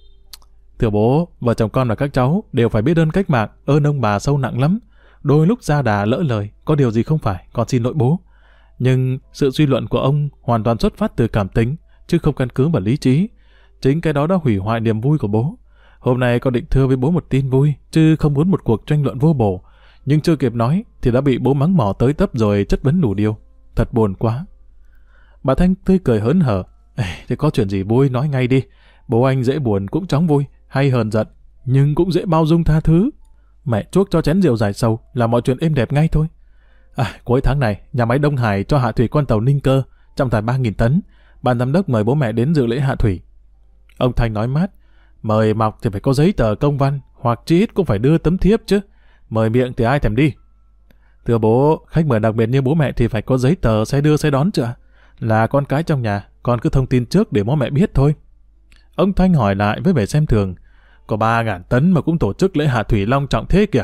Thưa bố, vợ chồng con và các cháu đều phải biết ơn cách mạng, ơn ông bà sâu nặng lắm. Đôi lúc ra đà lỡ lời, có điều gì không phải, con xin lỗi bố. Nhưng sự suy luận của ông hoàn toàn xuất phát từ cảm tính, chứ không căn cứ vào lý trí. Chính cái đó đã hủy hoại niềm vui của bố. Hôm nay con định thưa với bố một tin vui, chứ không muốn một cuộc tranh luận vô bổ. Nhưng chưa kịp nói, thì đã bị bố mắng mỏ tới tấp rồi chất vấn đủ điều. Thật buồn quá. Bà Thanh tươi cười hớn hở. Ê, thì có chuyện gì vui nói ngay đi. Bố anh dễ buồn cũng chóng vui, hay hờn giận, nhưng cũng dễ bao dung tha thứ. Mẹ chuốc cho chén rượu dài sâu là mọi chuyện êm đẹp ngay thôi. À, cuối tháng này, nhà máy Đông Hải cho hạ thủy con tàu Ninh Cơ, trọng tải 3.000 tấn. Ban giám đốc mời bố mẹ đến dự lễ hạ thủy. Ông Thanh nói mát, mời mọc thì phải có giấy tờ công văn, hoặc chí ít cũng phải đưa tấm thiếp chứ. Mời miệng thì ai thèm đi. Thưa bố, khách mời đặc biệt như bố mẹ thì phải có giấy tờ xe đưa xe đón chưa? Là con cái trong nhà, con cứ thông tin trước để bố mẹ biết thôi. Ông Thanh hỏi lại với vẻ xem thường. Có 3.000 tấn mà cũng tổ chức lễ hạ thủy long trọng thế kìa.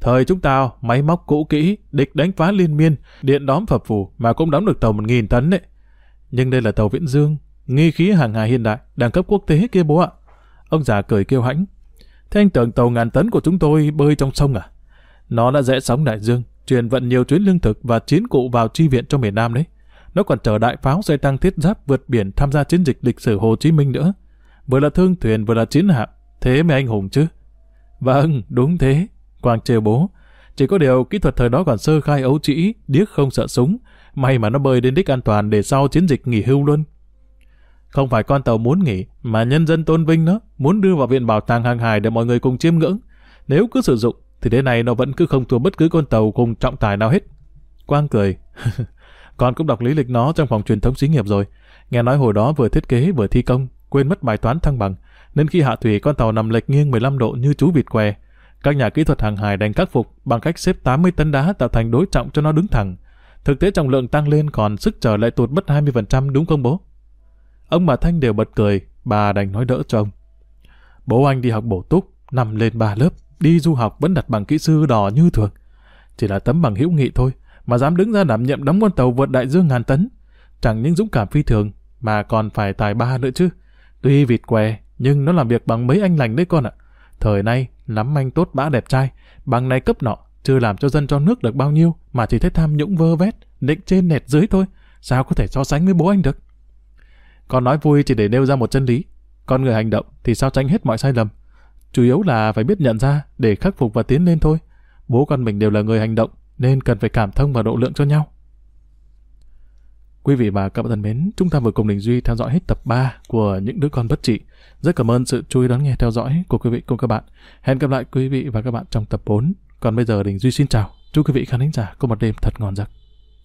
Thời chúng ta máy móc cũ kỹ, địch đánh phá liên miên, điện đóm phập phù mà cũng đóng được tàu 1.000 tấn đấy. Nhưng đây là tàu Viễn Dương, nghi khí hàng hải hiện đại, đẳng cấp quốc tế kia bố ạ. Ông già cười kêu hãnh. Thế anh tưởng tàu ngàn tấn của chúng tôi bơi trong sông à? Nó đã rẽ sóng đại dương, truyền vận nhiều chuyến lương thực và chiến cụ vào chi viện cho miền Nam đấy. Nó còn chở đại pháo xe tăng thiết giáp vượt biển tham gia chiến dịch lịch sử Hồ Chí Minh nữa. Vừa là thương thuyền vừa là chiến hạm, thế mới anh hùng chứ. Vâng, đúng thế. Quang trêu bố. Chỉ có điều kỹ thuật thời đó còn sơ khai ấu trĩ, điếc không sợ súng. May mà nó bơi đến đích an toàn để sau chiến dịch nghỉ hưu luôn. Không phải con tàu muốn nghỉ, mà nhân dân tôn vinh nó, muốn đưa vào viện bảo tàng hàng hải để mọi người cùng chiêm ngưỡng. Nếu cứ sử dụng, thì đến nay nó vẫn cứ không thua bất cứ con tàu cùng trọng tài nào hết. Quang cười. [LAUGHS] con cũng đọc lý lịch nó trong phòng truyền thống xí nghiệp rồi. Nghe nói hồi đó vừa thiết kế vừa thi công, quên mất bài toán thăng bằng, nên khi hạ thủy con tàu nằm lệch nghiêng 15 độ như chú vịt què. Các nhà kỹ thuật hàng hải đành khắc phục bằng cách xếp 80 tấn đá tạo thành đối trọng cho nó đứng thẳng. Thực tế trọng lượng tăng lên còn sức trở lại tụt mất 20% đúng không bố? Ông bà Thanh đều bật cười, bà đành nói đỡ cho ông. Bố anh đi học bổ túc, nằm lên ba lớp, đi du học vẫn đặt bằng kỹ sư đỏ như thường. Chỉ là tấm bằng hữu nghị thôi, mà dám đứng ra đảm nhiệm đóng con tàu vượt đại dương ngàn tấn. Chẳng những dũng cảm phi thường, mà còn phải tài ba nữa chứ. Tuy vịt què, nhưng nó làm việc bằng mấy anh lành đấy con ạ. Thời nay, lắm anh tốt bã đẹp trai, bằng này cấp nọ, chưa làm cho dân cho nước được bao nhiêu, mà chỉ thấy tham nhũng vơ vét, định trên nẹt dưới thôi. Sao có thể so sánh với bố anh được? Con nói vui chỉ để nêu ra một chân lý. Con người hành động thì sao tránh hết mọi sai lầm. Chủ yếu là phải biết nhận ra để khắc phục và tiến lên thôi. Bố con mình đều là người hành động, nên cần phải cảm thông và độ lượng cho nhau. Quý vị và các bạn thân mến, chúng ta vừa cùng Đình Duy theo dõi hết tập 3 của Những đứa con bất trị. Rất cảm ơn sự chú ý đón nghe, theo dõi của quý vị cùng các bạn. Hẹn gặp lại quý vị và các bạn trong tập 4. Còn bây giờ Đình Duy xin chào. Chúc quý vị khán thính giả có một đêm thật ngon giấc.